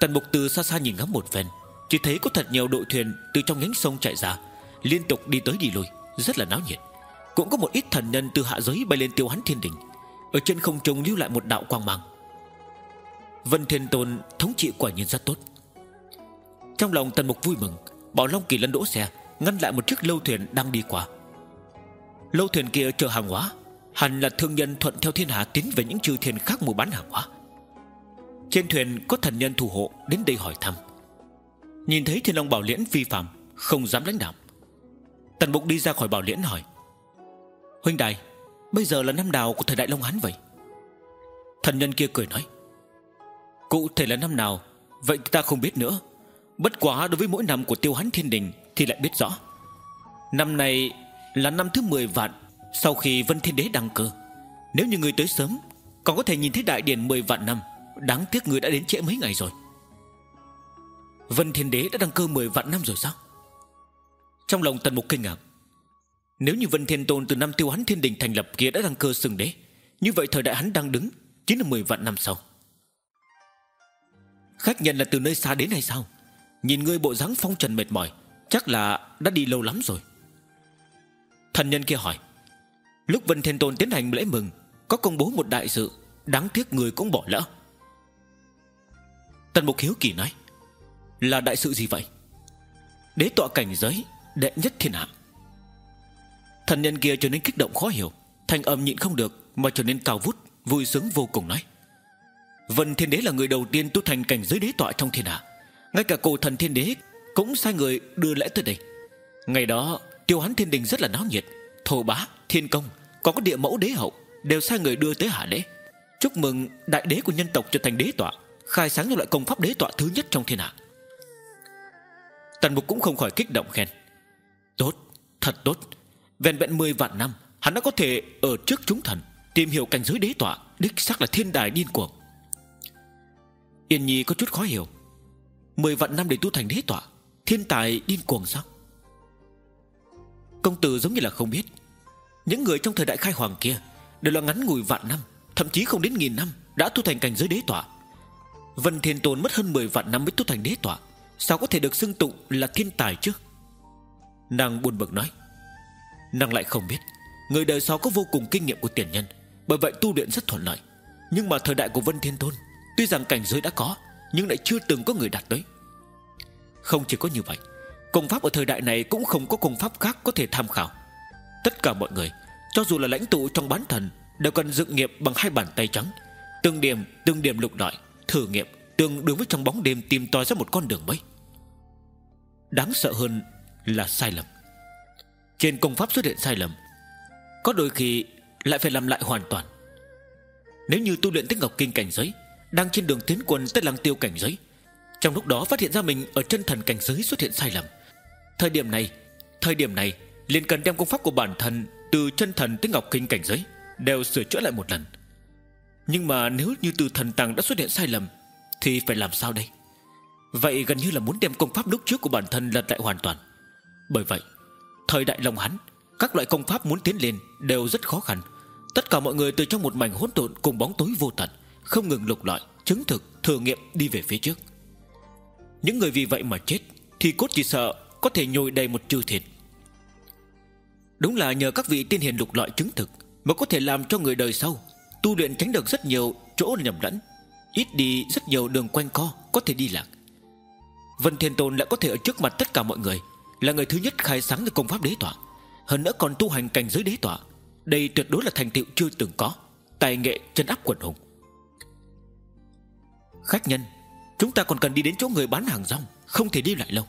Tần mục từ xa xa nhìn ngắm một phen, Chỉ thấy có thật nhiều đội thuyền Từ trong nhánh sông chạy ra, Liên tục đi tới đi lui, Rất là náo nhiệt. Cũng có một ít thần nhân từ hạ giới bay lên tiêu hắn thiên đình, Ở trên không trung lưu lại một đạo quang mang. Vân Thiên Tôn thống trị quả nhiên rất tốt. Trong lòng tần mục vui mừng, Bảo Long Kỳ lân đỗ xe, Ngăn lại một chiếc lâu thuyền đang đi qua. Lâu thuyền kia chở hàng hóa, Hẳn là thương nhân thuận theo thiên hạ Tiến về những chư thiên khác mua bán hàng hóa. Trên thuyền có thần nhân thủ hộ Đến đây hỏi thăm. Nhìn thấy thiên long bảo liễn vi phạm, Không dám đánh đạo Tần Mục đi ra khỏi bảo liễn hỏi, Huynh đài, Bây giờ là năm nào của thời đại Long Hán vậy? Thần nhân kia cười nói, Cụ thể là năm nào, Vậy ta không biết nữa. Bất quá đối với mỗi năm của tiêu hán thiên đình Thì lại biết rõ. Năm này là năm thứ 10 vạn Sau khi Vân Thiên Đế đăng cơ. Nếu như người tới sớm, Còn có thể nhìn thấy đại điển 10 vạn năm. Đáng tiếc người đã đến trễ mấy ngày rồi. Vân Thiên Đế đã đăng cơ 10 vạn năm rồi sao? Trong lòng Tần Mục kinh ngạc. Nếu như Vân Thiên Tôn từ năm tiêu hắn thiên đình thành lập kia đã đăng cơ sừng đế, Như vậy thời đại hắn đang đứng Chính là 10 vạn năm sau. Khách nhân là từ nơi xa đến hay sao? Nhìn ngươi bộ dáng phong trần mệt mỏi, Chắc là đã đi lâu lắm rồi. Thần nhân kia hỏi. Lúc Vân Thiên Tôn tiến hành lễ mừng, Có công bố một đại sự, Đáng tiếc người cũng bỏ lỡ. Tần Mục Hiếu Kỳ nói Là đại sự gì vậy? Đế tọa cảnh giới Đệ nhất thiên hạ. Thần nhân kia trở nên kích động khó hiểu Thành âm nhịn không được Mà trở nên cao vút Vui sướng vô cùng nói Vân Thiên Đế là người đầu tiên tu thành cảnh giới đế tọa trong thiên hạ. Ngay cả cổ thần Thiên Đế Cũng sai người đưa lễ tới đây. Ngày đó Tiêu hắn thiên đình rất là náo nhiệt. Thổ bá, thiên công Còn có địa mẫu đế hậu Đều sai người đưa tới hạ lễ Chúc mừng đại đế của nhân tộc trở thành đế tọa. Khai sáng ra loại công pháp đế tọa thứ nhất trong thiên hạ. Tần mục cũng không khỏi kích động khen. Tốt, thật tốt. Vẹn vẹn 10 vạn năm Hắn đã có thể ở trước chúng thần Tìm hiểu cảnh giới đế tọa Đích xác là thiên đài điên cuồng. Yên Nhi có chút khó hiểu. Mười vạn năm để tu thành đế tọa Thiên tài điên cuồng sao? Công tử giống như là không biết. Những người trong thời đại khai hoàng kia Đều là ngắn ngủi vạn năm Thậm chí không đến nghìn năm Đã tu thành cảnh giới đế tọa. Vân Thiên Tôn mất hơn 10 vạn năm mới tu thành đế tọa. Sao có thể được xưng tụng là thiên tài chứ? Nàng buồn bực nói. Nàng lại không biết. Người đời sau có vô cùng kinh nghiệm của tiền nhân. Bởi vậy tu luyện rất thuận lợi. Nhưng mà thời đại của Vân Thiên Tôn Tuy rằng cảnh giới đã có Nhưng lại chưa từng có người đạt tới. Không chỉ có như vậy Công pháp ở thời đại này cũng không có công pháp khác có thể tham khảo. Tất cả mọi người Cho dù là lãnh tụ trong bán thần Đều cần dựng nghiệp bằng hai bàn tay trắng Từng điểm, từng điểm lục lọi Thử nghiệm tương đương với trong bóng đêm Tìm tòi ra một con đường mới. Đáng sợ hơn là sai lầm. Trên công pháp xuất hiện sai lầm, Có đôi khi lại phải làm lại hoàn toàn. Nếu như tu luyện tích ngọc kinh cảnh giới, Đang trên đường tiến quân tới lăng tiêu cảnh giới, Trong lúc đó phát hiện ra mình Ở chân thần cảnh giới xuất hiện sai lầm. Thời điểm này, Thời điểm này, liền cần đem công pháp của bản thân Từ chân thần tới ngọc kinh cảnh giới Đều sửa chữa lại một lần. Nhưng mà nếu như từ thần tàng đã xuất hiện sai lầm, Thì phải làm sao đây? Vậy gần như là muốn đem công pháp lúc trước của bản thân lật lại hoàn toàn. Bởi vậy, Thời đại Long hắn Các loại công pháp muốn tiến lên đều rất khó khăn. Tất cả mọi người từ trong một mảnh hỗn độn Cùng bóng tối vô tận, Không ngừng lục lọi, Chứng thực, Thử nghiệm đi về phía trước. Những người vì vậy mà chết, Thì cốt chỉ sợ Có thể nhồi đầy một chư thiệt. Đúng là nhờ các vị tiên hiền lục lọi chứng thực Mà có thể làm cho người đời sau Tu luyện tránh được rất nhiều chỗ nhầm lẫn. Ít đi rất nhiều đường quanh co Có thể đi lạc. Vân Thiên Tôn lại có thể ở trước mặt tất cả mọi người, Là người thứ nhất khai sáng được công pháp đế tọa. Hơn nữa còn tu hành cảnh giới đế tọa. Đây tuyệt đối là thành tựu chưa từng có. Tài nghệ chân áp quần hùng. Khách nhân, Chúng ta còn cần đi đến chỗ người bán hàng rong, Không thể đi lại lâu.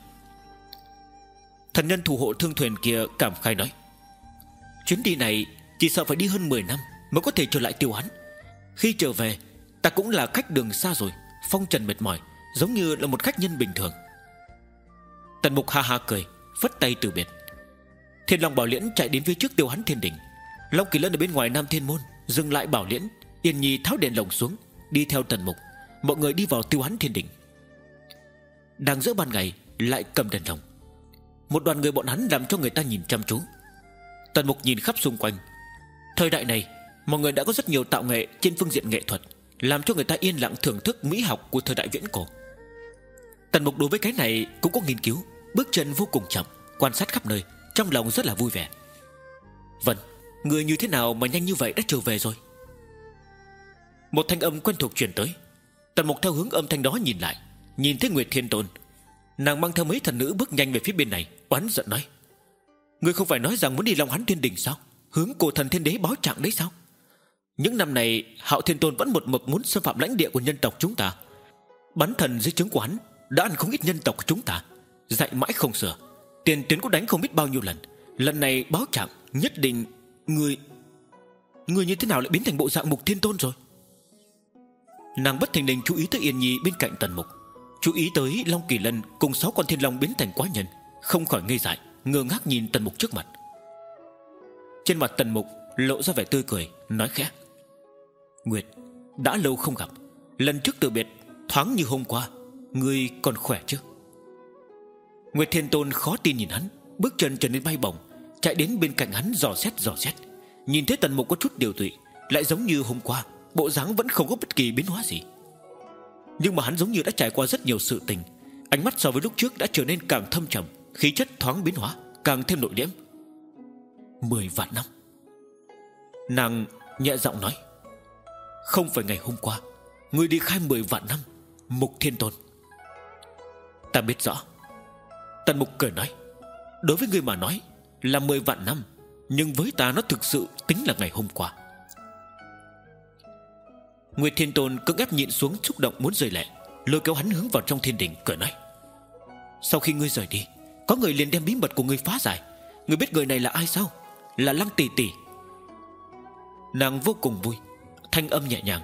Thần nhân thủ hộ thương thuyền kia cảm khai nói, Chuyến đi này Chỉ sợ phải đi hơn 10 năm. Mới có thể trở lại tiêu hắn. Khi trở về, Ta cũng là khách đường xa rồi, Phong trần mệt mỏi, Giống như là một khách nhân bình thường. Tần mục ha ha cười, Phất tay từ biệt. Thiên Long Bảo Liễn chạy đến phía trước tiêu hắn thiên đỉnh. Long Kỳ Lân ở bên ngoài Nam Thiên Môn, Dừng lại Bảo Liễn, Yên Nhi tháo đèn lồng xuống, Đi theo tần mục. Mọi người đi vào tiêu hắn thiên đỉnh. Đang giữa ban ngày, Lại cầm đèn lồng. Một đoàn người bọn hắn làm cho người ta nhìn chăm chú. Tần mục nhìn khắp xung quanh. Thời đại này Mọi người đã có rất nhiều tạo nghệ trên phương diện nghệ thuật, Làm cho người ta yên lặng thưởng thức mỹ học của thời đại viễn cổ. Tần mục đối với cái này cũng có nghiên cứu, Bước chân vô cùng chậm, Quan sát khắp nơi, Trong lòng rất là vui vẻ. Vâng Người như thế nào mà nhanh như vậy đã trở về rồi? Một thanh âm quen thuộc truyền tới. Tần mục theo hướng âm thanh đó nhìn lại, Nhìn thấy Nguyệt Thiên Tôn. Nàng mang theo mấy thần nữ bước nhanh về phía bên này, Oán giận nói. Ngươi không phải nói rằng muốn đi Long Hán Thiên Đình sao? Hướng cổ thần thiên đế báo trạng đấy sao? Những năm này, Hạo Thiên Tôn vẫn một mực muốn xâm phạm lãnh địa của nhân tộc chúng ta. Bắn thần dưới chứng quán Đã ăn không ít nhân tộc của chúng ta. Dạy mãi không sửa. Tiền tuyến cũng đánh không biết bao nhiêu lần. Lần này báo trạng nhất định Người Người như thế nào lại biến thành bộ dạng mục thiên tôn rồi? Nàng bất thình lình chú ý tới Yên Nhi bên cạnh tần mục. Chú ý tới Long Kỳ Lân Cùng sáu con thiên long biến thành quá nhân. Không khỏi ngây dại, Ngơ ngác nhìn tần mục trước mặt. Trên mặt tần mục lộ ra vẻ tươi cười, Nói khẽ. Nguyệt, đã lâu không gặp. Lần trước từ biệt, thoáng như hôm qua, Ngươi còn khỏe chứ? Nguyệt Thiên Tôn khó tin nhìn hắn, Bước chân trở nên bay bổng, Chạy đến bên cạnh hắn dò xét dò xét. Nhìn thấy tần mục có chút điều tụy, Lại giống như hôm qua, Bộ dáng vẫn không có bất kỳ biến hóa gì. Nhưng mà hắn giống như đã trải qua rất nhiều sự tình, Ánh mắt so với lúc trước đã trở nên càng thâm trầm, Khí chất thoáng biến hóa, Càng thêm nội liễm. Mười vạn năm. Nàng nhẹ giọng nói không phải ngày hôm qua ngươi đi khai mười vạn năm, Mục Thiên Tôn. Ta biết rõ, Tần Mục cười nói, Đối với ngươi mà nói là mười vạn năm, Nhưng với ta nó thực sự tính là ngày hôm qua. Nguyệt Thiên Tôn cưỡng ép nhịn xuống xúc động muốn rời lệ, Lôi kéo hắn hướng vào trong thiên đình, cười nói, Sau khi ngươi rời đi, Có người liền đem bí mật của ngươi phá giải. Ngươi biết người này là ai sao? Là Lăng Tỷ Tỷ. Nàng vô cùng vui Thanh âm nhẹ nhàng.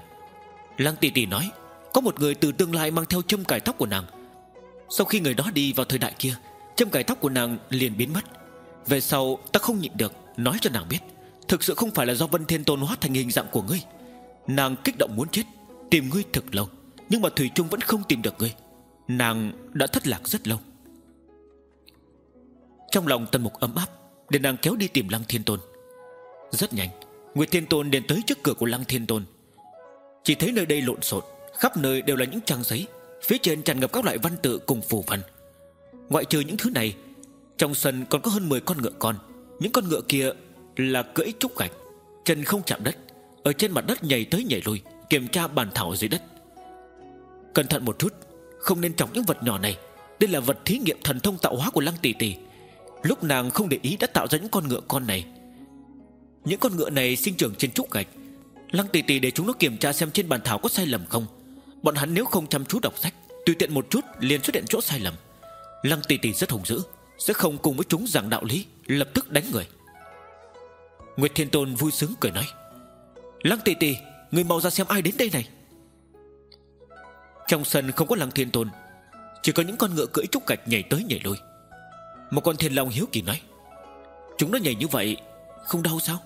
Lăng Tỷ Tỷ nói, Có một người từ tương lai mang theo châm cài tóc của nàng. Sau khi người đó đi vào thời đại kia, Châm cài tóc của nàng liền biến mất. Về sau, ta không nhịn được, Nói cho nàng biết, Thực sự không phải là do Vân Thiên Tôn hóa thành hình dạng của ngươi. Nàng kích động muốn chết, Tìm ngươi thực lâu, Nhưng mà Thủy Trung vẫn không tìm được ngươi. Nàng đã thất lạc rất lâu. Trong lòng tần mục ấm áp, Để nàng kéo đi tìm Lăng Thiên Tôn. Rất nhanh Nguyệt Thiên Tôn đến tới trước cửa của Lăng Thiên Tôn. Chỉ thấy nơi đây lộn xộn, Khắp nơi đều là những trang giấy, Phía trên tràn ngập các loại văn tự cùng phù văn. Ngoại trừ những thứ này, Trong sân còn có hơn 10 con ngựa con. Những con ngựa kia là cưỡi trúc gạch, Chân không chạm đất, Ở trên mặt đất nhảy tới nhảy lui, Kiểm tra bàn thảo dưới đất. Cẩn thận một chút, Không nên trọng những vật nhỏ này. Đây là vật thí nghiệm thần thông tạo hóa của Lăng Tỷ Tỷ. Lúc nàng không để ý đã tạo ra những con ngựa con này. Những con ngựa này sinh trưởng trên trúc gạch. Lăng tì tì để chúng nó kiểm tra xem trên bàn thảo có sai lầm không. Bọn hắn nếu không chăm chú đọc sách, Tùy tiện một chút liền xuất hiện chỗ sai lầm. Lăng tì tì rất hùng dữ, Sẽ không cùng với chúng giảng đạo lý, Lập tức đánh người. Nguyệt Thiên Tôn vui sướng cười nói, Lăng tì tì, Người mau ra xem ai đến đây này. Trong sân không có Lăng Thiên Tôn, Chỉ có những con ngựa cưỡi trúc gạch nhảy tới nhảy lui. Một con thiên long hiếu kỳ nói, Chúng nó nhảy như vậy, Không đau sao?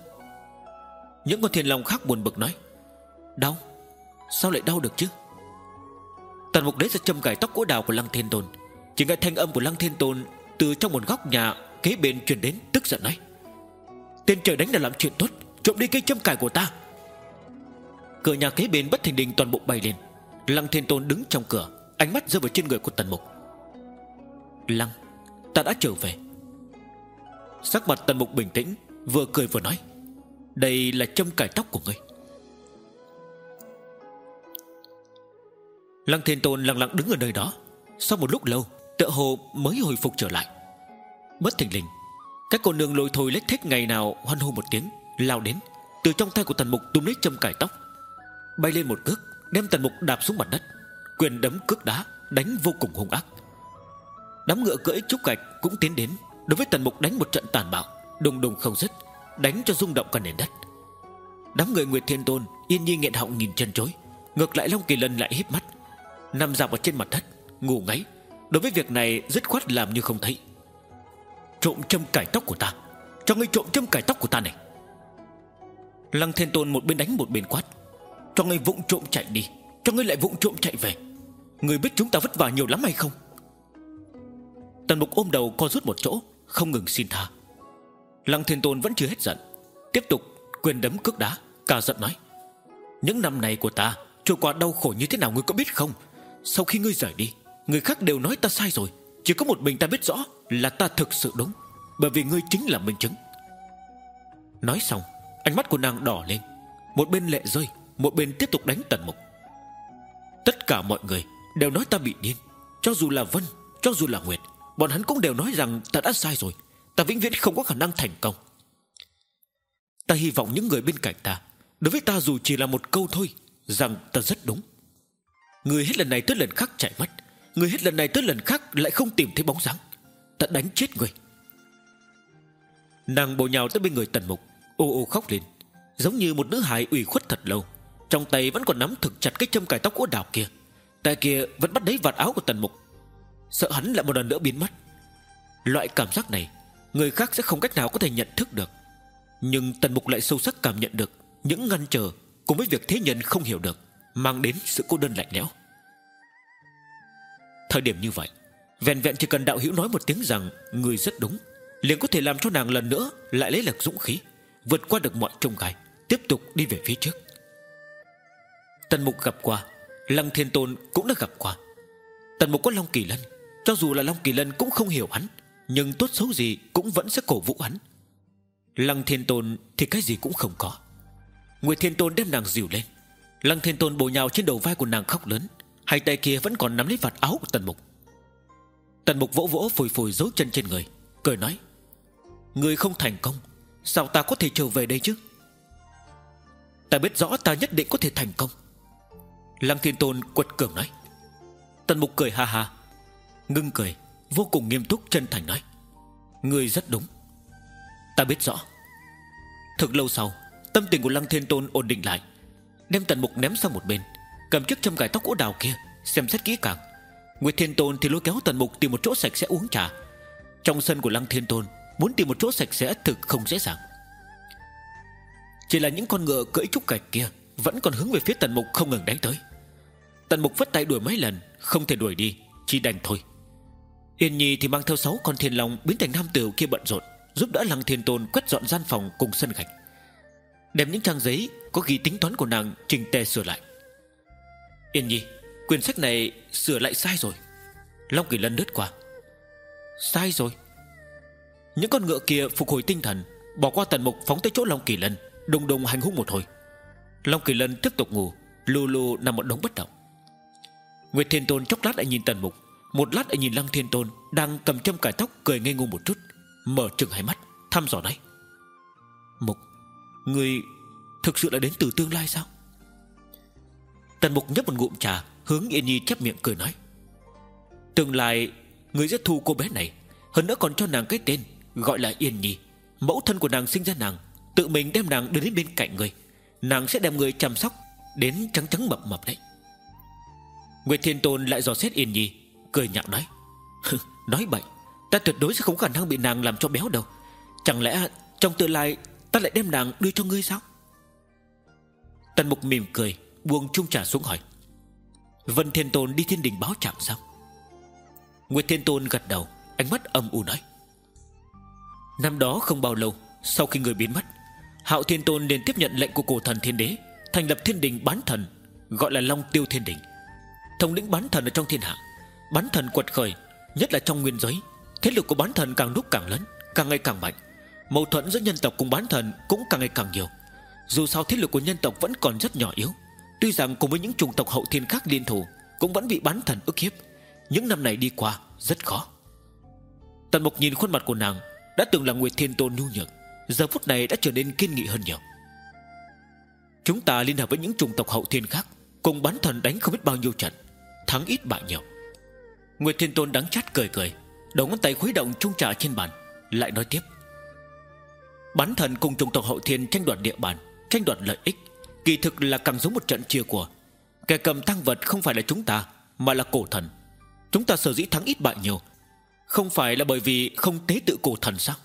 Những con thiên long khác buồn bực nói, Đau, Sao lại đau được chứ? Tần mục lấy ra châm cài tóc của đào của Lăng Thiên Tôn. Chỉ nghe thanh âm của Lăng Thiên Tôn Từ trong một góc nhà kế bên truyền đến, Tức giận nói, Tên trời đánh là làm chuyện tốt, Trộm đi cây châm cài của ta. Cửa nhà kế bên bất thình đình toàn bộ bay lên. Lăng Thiên Tôn đứng trong cửa, Ánh mắt rơi vào trên người của Tần Mục. Lăng, Ta đã trở về. Sắc mặt Tần Mục bình tĩnh, Vừa cười vừa nói đây là châm cài tóc của ngươi. Lăng Thiên Tôn lặng lặng đứng ở nơi đó. Sau một lúc lâu, Tựa hồ mới hồi phục trở lại. Bất thình lình, Các cô nương lôi thôi lết thích ngày nào hoan hô một tiếng, Lao đến, Từ trong tay của Tần Mục túm lấy châm cải tóc. Bay lên một cước, Đem Tần Mục đạp xuống mặt đất, Quyền đấm cước đá, Đánh vô cùng hung ác. Đám ngựa cưỡi trúc gạch cũng tiến đến, Đối với Tần Mục đánh một trận tàn bạo, Đùng đùng không dứt. Đánh cho rung động cả nền đất. Đám người Nguyệt Thiên Tôn Yên nhi nghẹn họng nhìn chân chối, Ngược lại Long Kỳ Lân lại híp mắt, Nằm dạp ở trên mặt đất, Ngủ ngáy, Đối với việc này dứt khoát làm như không thấy. Trộm châm cải tóc của ta, Cho ngươi trộm châm cải tóc của ta này. Lăng Thiên Tôn một bên đánh một bên quát, Cho ngươi vụng trộm chạy đi, Cho ngươi lại vụng trộm chạy về. Ngươi biết chúng ta vất vả nhiều lắm hay không? Tần Mục ôm đầu co rút một chỗ, Không ngừng xin tha. Lăng Thiên Tôn vẫn chưa hết giận. Tiếp tục quyền đấm cước đá, Cả giận nói, Những năm này của ta, Trôi qua đau khổ như thế nào ngươi có biết không? Sau khi ngươi rời đi, Người khác đều nói ta sai rồi. Chỉ có một mình ta biết rõ là ta thực sự đúng, Bởi vì ngươi chính là minh chứng. Nói xong, Ánh mắt của nàng đỏ lên. Một bên lệ rơi, Một bên tiếp tục đánh tần mục. Tất cả mọi người đều nói ta bị điên. Cho dù là Vân, Cho dù là Nguyệt, Bọn hắn cũng đều nói rằng ta đã sai rồi. Ta vĩnh viễn không có khả năng thành công. Ta hy vọng những người bên cạnh ta, Đối với ta dù chỉ là một câu thôi, Rằng ta rất đúng. Người hết lần này tới lần khác chạy mất, Người hết lần này tới lần khác lại không tìm thấy bóng dáng. Ta đánh chết người. Nàng bồ nhào tới bên người tần mục, Ô ô khóc lên, Giống như một nữ hài ủy khuất thật lâu. Trong tay vẫn còn nắm thực chặt cái châm cài tóc của đào kia, Tay kia vẫn bắt lấy vạt áo của tần mục. Sợ hắn lại một lần nữa biến mất. Loại cảm giác này Người khác sẽ không cách nào có thể nhận thức được. Nhưng tần mục lại sâu sắc cảm nhận được Những ngăn trở Cùng với việc thế nhân không hiểu được, Mang đến sự cô đơn lạnh lẽo. Thời điểm như vậy, Vẹn vẹn chỉ cần đạo hữu nói một tiếng rằng Người rất đúng, liền có thể làm cho nàng lần nữa Lại lấy lực dũng khí, Vượt qua được mọi trông gai, Tiếp tục đi về phía trước. Tần mục gặp qua, Lăng thiên tôn cũng đã gặp qua. Tần mục có Long Kỳ Lân, Cho dù là Long Kỳ Lân cũng không hiểu hắn. Nhưng tốt xấu gì cũng vẫn sẽ cổ vũ hắn. Lăng thiên tôn thì cái gì cũng không có. Nguyệt thiên tôn đem nàng dìu lên. Lăng thiên tôn bổ nhào trên đầu vai của nàng khóc lớn. Hai tay kia vẫn còn nắm lấy vạt áo của tần mục. Tần mục vỗ vỗ phùi phùi dấu chân trên người, Cười nói Người không thành công, Sao ta có thể trở về đây chứ? Ta biết rõ ta nhất định có thể thành công. Lăng thiên tôn quật cường nói. Tần mục cười ha ha, Ngưng cười. Vô cùng nghiêm túc chân thành nói Người rất đúng. Ta biết rõ. Thực lâu sau, Tâm tình của Lăng Thiên Tôn ổn định lại. Đem tần mục ném sang một bên, Cầm chiếc châm cài tóc của đào kia, Xem xét kỹ càng. Nguyệt Thiên Tôn thì lôi kéo tần mục tìm một chỗ sạch sẽ uống trà. Trong sân của Lăng Thiên Tôn, Muốn tìm một chỗ sạch sẽ thực không dễ dàng. Chỉ là những con ngựa cưỡi trúc gạch kia Vẫn còn hướng về phía tần mục không ngừng đánh tới. Tần mục vất tay đuổi mấy lần, Không thể đuổi đi, Chỉ đành thôi. Yên Nhi thì mang theo sáu con thiên long Biến thành nam tử kia bận rộn, Giúp đỡ Lăng Thiên Tôn quét dọn gian phòng cùng sân gạch. Đem những trang giấy Có ghi tính toán của nàng trình tề sửa lại. Yên Nhi, Quyển sách này sửa lại sai rồi. Long Kỳ Lân lướt qua. Sai rồi. Những con ngựa kia phục hồi tinh thần, Bỏ qua tần mục phóng tới chỗ Long Kỳ Lân, Đùng đùng hành hung một hồi. Long Kỳ Lân tiếp tục ngủ, Lù lù nằm một đống bất động. Nguyệt Thiên Tôn chốc lát lại nhìn tần mục một lát lại nhìn Lăng Thiên Tôn, Đang cầm châm cải tóc cười ngây ngô một chút, Mở trừng hai mắt, thăm dò nói. Mục, Người thực sự đã đến từ tương lai sao? Tần Mục nhấp một ngụm trà, Hướng Yên Nhi chép miệng cười nói. Tương lai, Người sẽ thu cô bé này, Hơn nữa còn cho nàng cái tên Gọi là Yên Nhi. Mẫu thân của nàng sinh ra nàng, Tự mình đem nàng đưa đến bên cạnh người. Nàng sẽ đem người chăm sóc Đến trắng trắng mập mập đấy. Nguyệt Thiên Tôn lại dò xét Yên Nhi Cười nhạo nói Nói bậy, Ta tuyệt đối sẽ không khả năng bị nàng làm cho béo đâu. Chẳng lẽ trong tương lai Ta lại đem nàng đưa cho ngươi sao? Tần Mục mỉm cười, Buông chung trà xuống hỏi. Vân Thiên Tôn đi thiên đình báo trạng sao? Nguyệt Thiên Tôn gật đầu, Ánh mắt âm u nói. Năm đó không bao lâu, Sau khi người biến mất, Hạo Thiên Tôn liền tiếp nhận lệnh của cổ thần thiên đế, Thành lập thiên đình bán thần, Gọi là Long Tiêu Thiên Đình. Thống lĩnh bán thần ở trong thiên hạ Bán thần quật khởi, Nhất là trong nguyên giới, Thế lực của bán thần càng lúc càng lớn, Càng ngày càng mạnh. Mâu thuẫn giữa nhân tộc cùng bán thần cũng càng ngày càng nhiều. Dù sao thế lực của nhân tộc vẫn còn rất nhỏ yếu. Tuy rằng cùng với những chủng tộc hậu thiên khác liên thủ, Cũng vẫn bị bán thần ức hiếp. Những năm này đi qua, rất khó. Tần Mục nhìn khuôn mặt của nàng, Đã từng là Nguyệt Thiên Tôn nhu nhược, Giờ phút này đã trở nên kiên nghị hơn nhiều. Chúng ta liên hợp với những chủng tộc hậu thiên khác, Cùng bán thần đánh không biết bao nhiêu trận, Thắng ít bại nhiều. Nguyệt Thiên Tôn đắng chát cười cười, Đầu ngón tay khuấy động trung trà trên bàn, Lại nói tiếp. Bán thần cùng Trùng tộc hậu thiên tranh đoạt địa bàn, Tranh đoạt lợi ích, Kỳ thực là càng giống một trận chia của. Kẻ cầm tăng vật không phải là chúng ta, Mà là cổ thần. Chúng ta sở dĩ thắng ít bại nhiều, Không phải là bởi vì không tế tự cổ thần sao?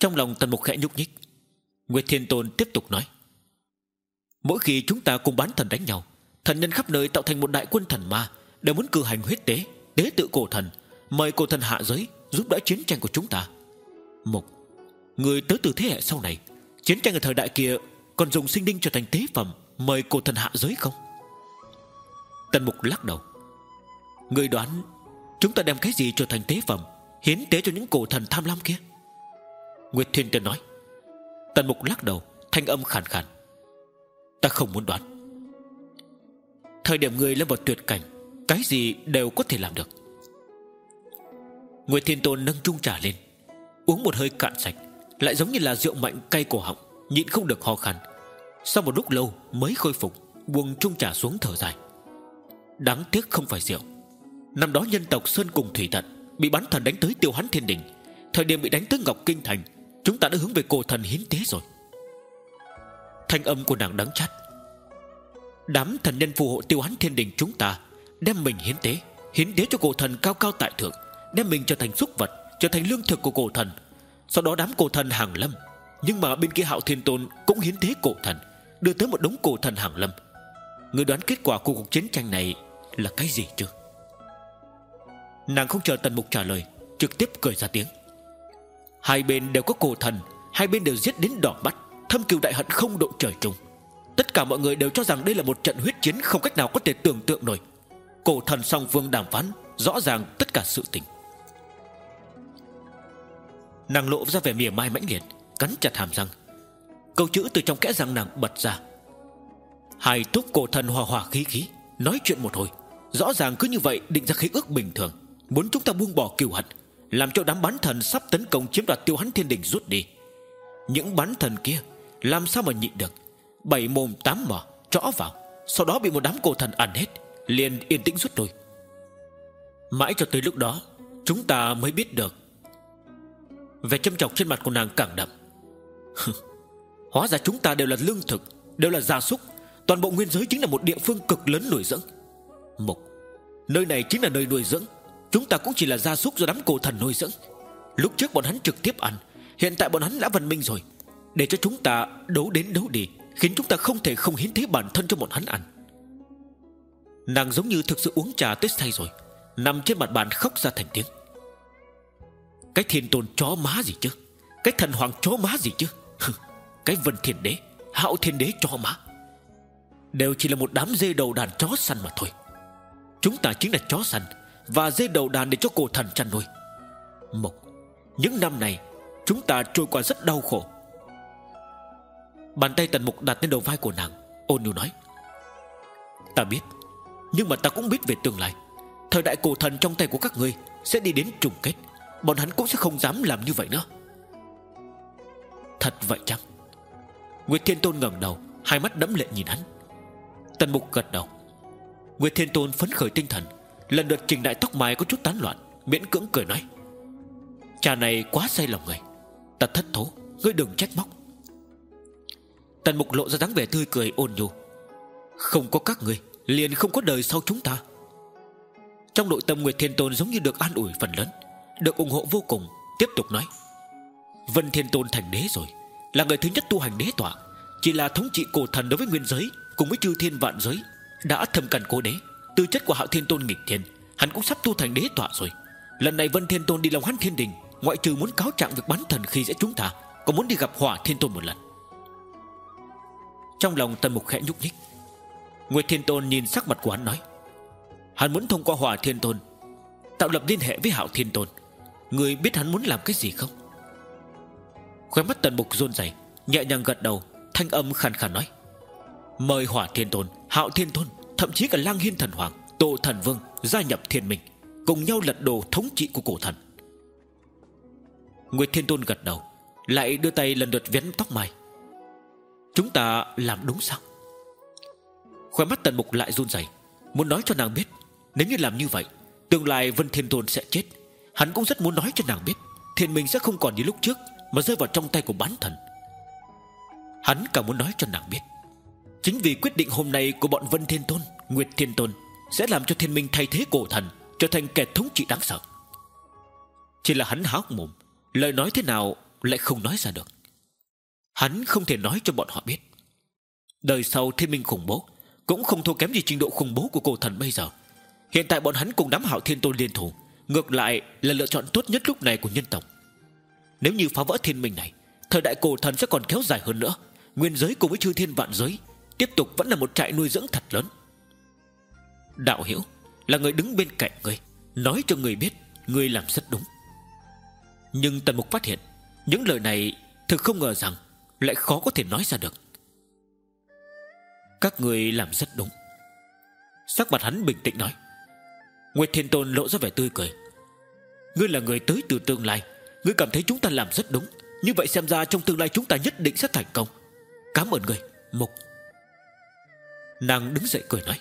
Trong lòng tần mục khẽ nhúc nhích, Nguyệt Thiên Tôn tiếp tục nói. Mỗi khi chúng ta cùng bán thần đánh nhau, Thần nhân khắp nơi tạo thành một đại quân thần ma Đều muốn cử hành huyết tế Tế tự cổ thần. Mời cổ thần hạ giới, Giúp đỡ chiến tranh của chúng ta. Một Người tới từ thế hệ sau này, Chiến tranh ở thời đại kia Còn dùng sinh linh trở thành tế phẩm, Mời cổ thần hạ giới không? Tần mục lắc đầu. Người đoán, Chúng ta đem cái gì trở thành tế phẩm, Hiến tế cho những cổ thần tham lam kia? Nguyệt Thiên Tiên nói. Tần mục lắc đầu, Thanh âm khàn khàn. Ta không muốn đoán. Thời điểm người lâm vào tuyệt cảnh cái gì đều có thể làm được. Nguyệt Thiên Tôn nâng chung trà lên, Uống một hơi cạn sạch, Lại giống như là rượu mạnh cay cổ họng, Nhịn không được ho khăn Sau một lúc lâu mới khôi phục, Buông chung trà xuống thở dài. Đáng tiếc không phải rượu. Năm đó nhân tộc Sơn cùng Thủy Tận Bị bắn thần đánh tới tiêu hắn thiên đình, Thời điểm bị đánh tới Ngọc Kinh Thành, Chúng ta đã hướng về cổ thần hiến tế rồi. Thanh âm của nàng đắng chát. Đám thần nhân phù hộ tiêu hắn thiên đình chúng ta Đem mình hiến tế Hiến tế cho cổ thần cao cao tại thượng, Đem mình trở thành xúc vật, Trở thành lương thực của cổ thần. Sau đó đám cổ thần hàng lâm, Nhưng mà bên kia hạo thiên tôn cũng hiến tế cổ thần, Đưa tới một đống cổ thần hàng lâm. Người đoán kết quả của cuộc chiến tranh này Là cái gì chứ? Nàng không chờ tần mục trả lời, Trực tiếp cười ra tiếng. Hai bên đều có cổ thần, Hai bên đều giết đến đỏ mắt, Thâm cừu đại hận không độ trời chung. Tất cả mọi người đều cho rằng đây là một trận huyết chiến Không cách nào có thể tưởng tượng nổi. Cổ thần song vương đàm phán, Rõ ràng tất cả sự tình. Nàng lộ ra vẻ mỉa mai mãnh liệt, Cắn chặt hàm răng. Câu chữ từ trong kẽ răng nàng bật ra. Hai thúc cổ thần hòa hòa khí khí, Nói chuyện một hồi. Rõ ràng cứ như vậy định ra khí ước bình thường. Muốn chúng ta buông bỏ kiều hận, Làm cho đám bán thần sắp tấn công chiếm đoạt tiêu hắn thiên đình rút đi. Những bán thần kia, Làm sao mà nhịn được? Bảy mồm tám mỏ Chõ vào, Sau đó bị một đám cổ thần ăn hết. Liền yên tĩnh rút lui. Mãi cho tới lúc đó, Chúng ta mới biết được. Vẻ châm chọc trên mặt của nàng càng đậm. Hóa ra chúng ta đều là lương thực, Đều là gia súc. Toàn bộ nguyên giới chính là một địa phương cực lớn nuôi dưỡng. Mục Nơi này chính là nơi nuôi dưỡng. Chúng ta cũng chỉ là gia súc do đám cổ thần nuôi dưỡng. Lúc trước bọn hắn trực tiếp ăn, Hiện tại bọn hắn đã văn minh rồi. Để cho chúng ta đấu đến đấu đi, Khiến chúng ta không thể không hiến thế bản thân cho bọn hắn ăn. Nàng giống như thực sự uống trà tới say rồi. Nằm trên mặt bàn khóc ra thành tiếng. Cái thiên tôn chó má gì chứ? Cái thần hoàng chó má gì chứ? Cái vân thiên đế, Hạo thiên đế chó má. Đều chỉ là một đám dê đầu đàn chó săn mà thôi. Chúng ta chính là chó săn Và dê đầu đàn để cho cổ thần chăn nuôi. Mộc, Những năm này Chúng ta trôi qua rất đau khổ. Bàn tay tần mục đặt lên đầu vai của nàng, Ôn nhu nói. Ta biết nhưng mà ta cũng biết về tương lai. Thời đại cổ thần trong tay của các ngươi Sẽ đi đến trùng kết. Bọn hắn cũng sẽ không dám làm như vậy nữa. Thật vậy chăng? Nguyệt Thiên Tôn ngẩng đầu, Hai mắt đẫm lệ nhìn hắn. Tần Mục gật đầu. Nguyệt Thiên Tôn phấn khởi tinh thần, Lần lượt trình đại tóc mai có chút tán loạn, Miễn cưỡng cười nói. Cha này quá say lòng người. Ta thất thố, Ngươi đừng trách móc. Tần Mục lộ ra dáng vẻ tươi cười ôn nhu. Không có các ngươi Liền không có đời sau chúng ta. Trong nội tâm Nguyệt Thiên Tôn giống như được an ủi phần lớn, Được ủng hộ vô cùng, Tiếp tục nói. Vân Thiên Tôn thành đế rồi, Là người thứ nhất tu hành đế tọa, Chỉ là thống trị cổ thần đối với nguyên giới, Cùng với chư thiên vạn giới, Đã thâm cằn cố đế. Tư chất của hạo thiên tôn nghịch thiên, Hắn cũng sắp tu thành đế tọa rồi. Lần này Vân Thiên Tôn đi lòng hắn thiên đình, Ngoại trừ muốn cáo trạng việc bắn thần khi dễ chúng ta, Còn muốn đi gặp hỏa thiên tôn một lần. Trong lòng tần mục khẽ nhúc nhích. Nguyệt Thiên Tôn nhìn sắc mặt của hắn nói, Hắn muốn thông qua Hòa thiên tôn, Tạo lập liên hệ với hạo thiên tôn. Người biết hắn muốn làm cái gì không? Khóe mắt tần mục rôn dày Nhẹ nhàng gật đầu, Thanh âm khàn khàn nói, Mời hỏa thiên tôn, Hạo thiên tôn, Thậm chí cả lang hiên thần hoàng Tổ thần vương Gia nhập thiên minh, Cùng nhau lật đổ thống trị của cổ thần. Nguyệt thiên tôn gật đầu, Lại đưa tay lần lượt vén tóc mày. Chúng ta làm đúng sao? Khóe mắt tần mục lại run rẩy, Muốn nói cho nàng biết, Nếu như làm như vậy, Tương lai Vân Thiên Tôn sẽ chết. Hắn cũng rất muốn nói cho nàng biết Thiên minh sẽ không còn như lúc trước Mà rơi vào trong tay của bán thần. Hắn càng muốn nói cho nàng biết, Chính vì quyết định hôm nay của bọn Vân Thiên Tôn, Nguyệt Thiên Tôn Sẽ làm cho thiên minh thay thế cổ thần, Trở thành kẻ thống trị đáng sợ. Chỉ là hắn háo mồm, Lời nói thế nào lại không nói ra được. Hắn không thể nói cho bọn họ biết. Đời sau thiên minh khủng bố cũng không thua kém gì trình độ khủng bố của cổ thần bây giờ. Hiện tại bọn hắn cùng đám hạo thiên tôn liên thủ, Ngược lại là lựa chọn tốt nhất lúc này của nhân tộc. Nếu như phá vỡ thiên minh này, Thời đại cổ thần sẽ còn kéo dài hơn nữa. Nguyên giới cùng với chư thiên vạn giới Tiếp tục vẫn là một trại nuôi dưỡng thật lớn. Đạo hiểu, Là người đứng bên cạnh người Nói cho người biết Người làm rất đúng. Nhưng Tần Mục phát hiện, Những lời này thực không ngờ rằng Lại khó có thể nói ra được. Các người làm rất đúng. Sắc mặt hắn bình tĩnh nói, Nguyệt Thiên Tôn lộ ra vẻ tươi cười. Ngươi là người tới từ tương lai, Ngươi cảm thấy chúng ta làm rất đúng. Như vậy xem ra trong tương lai chúng ta nhất định sẽ thành công. Cảm ơn ngươi. Mục. Nàng đứng dậy cười nói,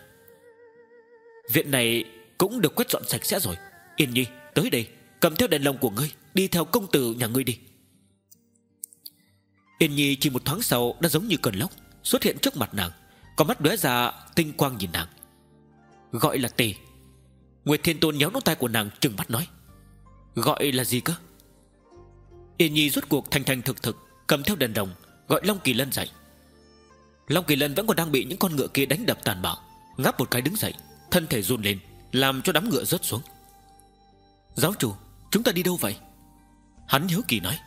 Viện này cũng được quét dọn sạch sẽ rồi. Yên nhi, tới đây, Cầm theo đèn lồng của ngươi, Đi theo công tử nhà ngươi đi. Yên nhi chỉ một thoáng sau Đã giống như cơn lốc, Xuất hiện trước mặt nàng. Có mắt đóe ra, tinh quang nhìn nàng. Gọi là tề Nguyệt Thiên Tôn nhéo nốt tay của nàng, trừng mắt nói. Gọi là gì cơ? Yên nhi rút cuộc thành thành thực thực, Cầm theo đèn đồng, Gọi Long Kỳ Lân dậy. Long Kỳ Lân vẫn còn đang bị những con ngựa kia đánh đập tàn bạo, Ngáp một cái đứng dậy, Thân thể run lên, Làm cho đám ngựa rớt xuống. Giáo chủ, Chúng ta đi đâu vậy? Hắn hiếu kỳ nói.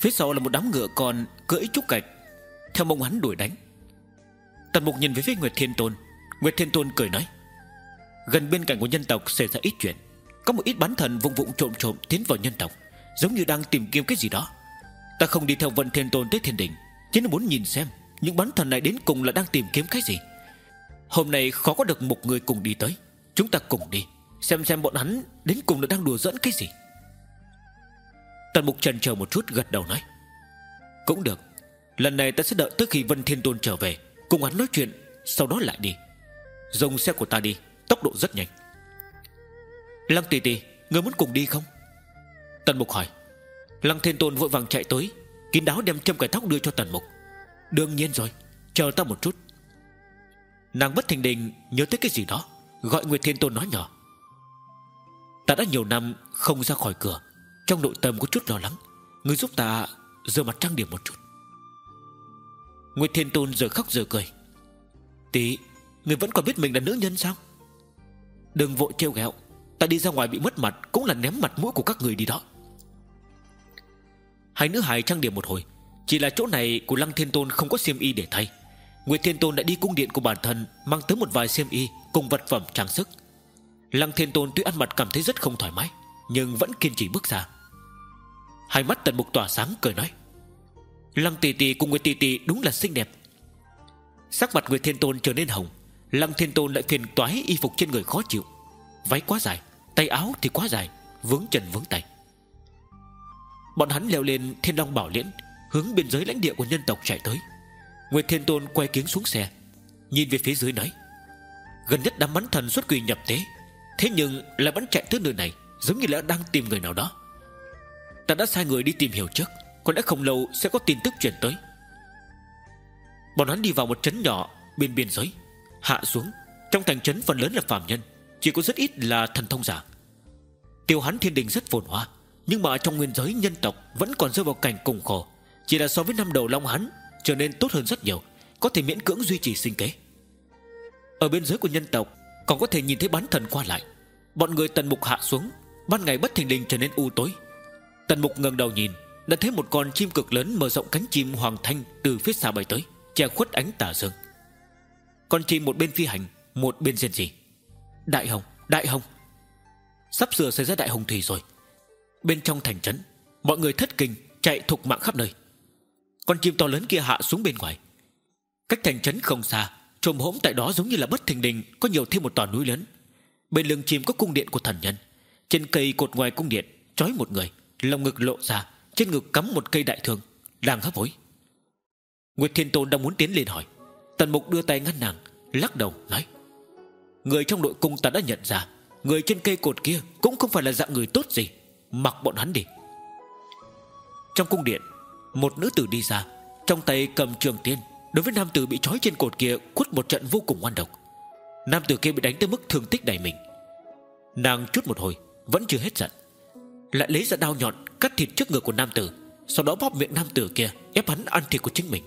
Phía sau là một đám ngựa còn cưỡi trúc cạch Theo mong hắn đuổi đánh Tần mục nhìn về phía Nguyệt Thiên Tôn. Nguyệt Thiên Tôn cười nói, Gần bên cạnh của nhân tộc xảy ra ít chuyện. Có một ít bán thần vụng vụng trộm trộm tiến vào nhân tộc, Giống như đang tìm kiếm cái gì đó. Ta không đi theo Vân Thiên Tôn tới thiên đình, Chỉ là muốn nhìn xem Những bán thần này đến cùng là đang tìm kiếm cái gì. Hôm nay khó có được một người cùng đi tới. Chúng ta cùng đi, Xem xem bọn hắn đến cùng là đang đùa dẫn cái gì. Tần mục trần chờ một chút gật đầu nói, Cũng được, Lần này ta sẽ đợi tới khi Vân Thiên Tôn trở về. Cùng hắn nói chuyện, Sau đó lại đi. Dùng xe của ta đi, Tốc độ rất nhanh. Lăng tỷ tỷ Người muốn cùng đi không? Tần mục hỏi. Lăng Thiên Tôn vội vàng chạy tới, Kín đáo đem châm cải tóc đưa cho Tần mục. Đương nhiên rồi, Chờ ta một chút. Nàng bất thình đình nhớ tới cái gì đó, Gọi Nguyệt Thiên Tôn nói nhỏ. Ta đã nhiều năm không ra khỏi cửa, Trong nội tâm có chút lo lắng. Người giúp ta giờ mặt trang điểm một chút. Nguyệt Thiên Tôn giờ khóc giờ cười. Tí, Người vẫn còn biết mình là nữ nhân sao? Đừng vội treo ghẹo. Ta đi ra ngoài bị mất mặt Cũng là ném mặt mũi của các người đi đó. Hai nữ hài trang điểm một hồi. Chỉ là chỗ này của Lăng Thiên Tôn không có xiêm y để thay. Nguyệt Thiên Tôn đã đi cung điện của bản thân, Mang tới một vài xiêm y Cùng vật phẩm trang sức. Lăng Thiên Tôn tuy ăn mặt cảm thấy rất không thoải mái, Nhưng vẫn kiên trì bước ra. Hai mắt tần mục tỏa sáng, cười nói. Lăng tỷ tỷ cùng Nguyệt tỷ tỷ đúng là xinh đẹp. Sắc mặt Nguyệt Thiên Tôn trở nên hồng, Lăng Thiên Tôn lại phiền toái y phục trên người khó chịu. Váy quá dài, Tay áo thì quá dài, Vướng chân vướng tay. Bọn hắn leo lên Thiên Long Bảo Liễn, Hướng biên giới lãnh địa của nhân tộc chạy tới. Nguyệt Thiên Tôn quay kiếng xuống xe, Nhìn về phía dưới nói, Gần nhất đám bắn thần xuất quỷ nhập tế, Thế nhưng lại bắn chạy tới nơi này, Giống như là đang tìm người nào đó. Ta đã sai người đi tìm hiểu trước. Còn đã không lâu sẽ có tin tức truyền tới. Bọn hắn đi vào một trấn nhỏ Bên biên giới, Hạ xuống. Trong thành trấn phần lớn là phàm nhân, Chỉ có rất ít là thần thông giả. Tiêu hắn thiên đình rất phồn hoa, Nhưng mà trong nguyên giới nhân tộc Vẫn còn rơi vào cảnh cùng khổ. Chỉ là so với năm đầu Long hắn Trở nên tốt hơn rất nhiều, Có thể miễn cưỡng duy trì sinh kế. Ở biên giới của nhân tộc, Còn có thể nhìn thấy bán thần qua lại. Bọn người tần mục hạ xuống, Ban ngày bất thình lình trở nên u tối. Tần mục ngẩng đầu nhìn đã thấy một con chim cực lớn mở rộng cánh chim hoàng thanh Từ phía xa bay tới Che khuất ánh tà dương. Con chim một bên phi hành Một bên rên gì Đại hồng, đại hồng. Sắp sửa xảy ra đại hồng thủy rồi. Bên trong thành trấn Mọi người thất kinh chạy thục mạng khắp nơi. Con chim to lớn kia hạ xuống bên ngoài. Cách thành trấn không xa Trồm hỗn tại đó giống như là bất thình đình Có nhiều thêm một tòa núi lớn. Bên lưng chim có cung điện của thần nhân. Trên cây cột ngoài cung điện Trói một người Lòng ngực lộ ra. Trên ngực cắm một cây đại thương Đang hấp hối. Nguyệt Thiên Tôn đang muốn tiến lên hỏi. Tần Mục đưa tay ngăn nàng, Lắc đầu, nói. Người trong đội cung ta đã nhận ra, Người trên cây cột kia cũng không phải là dạng người tốt gì. Mặc bọn hắn đi. Trong cung điện, Một nữ tử đi ra, Trong tay cầm trường tiên, Đối với nam tử bị trói trên cột kia quất một trận vô cùng ngoan độc. Nam tử kia bị đánh tới mức thương tích đầy mình. Nàng chút một hồi, Vẫn chưa hết giận. Lại lấy ra đao nhọn, cắt thịt trước ngực của nam tử, Sau đó bóp miệng nam tử kia, Ép hắn ăn thịt của chính mình.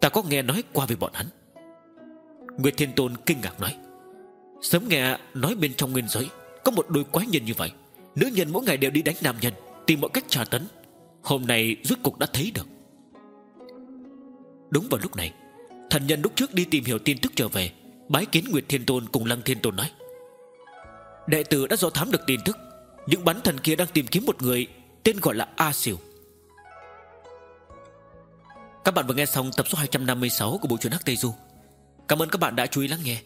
Ta có nghe nói qua về bọn hắn. Nguyệt Thiên Tôn kinh ngạc nói, Sớm nghe nói bên trong nguyên giới Có một đôi quái nhân như vậy, Nữ nhân mỗi ngày đều đi đánh nam nhân, Tìm mọi cách tra tấn. Hôm nay rốt cục đã thấy được. Đúng vào lúc này, Thần nhân lúc trước đi tìm hiểu tin tức trở về, Bái kiến Nguyệt Thiên Tôn cùng Lăng Thiên Tôn nói, Đệ tử đã do thám được tin tức những bắn thần kia đang tìm kiếm một người, Tên gọi là A Siêu. Các bạn vừa nghe xong tập số 256 của bộ truyện Hắc Tây Du. Cảm ơn các bạn đã chú ý lắng nghe.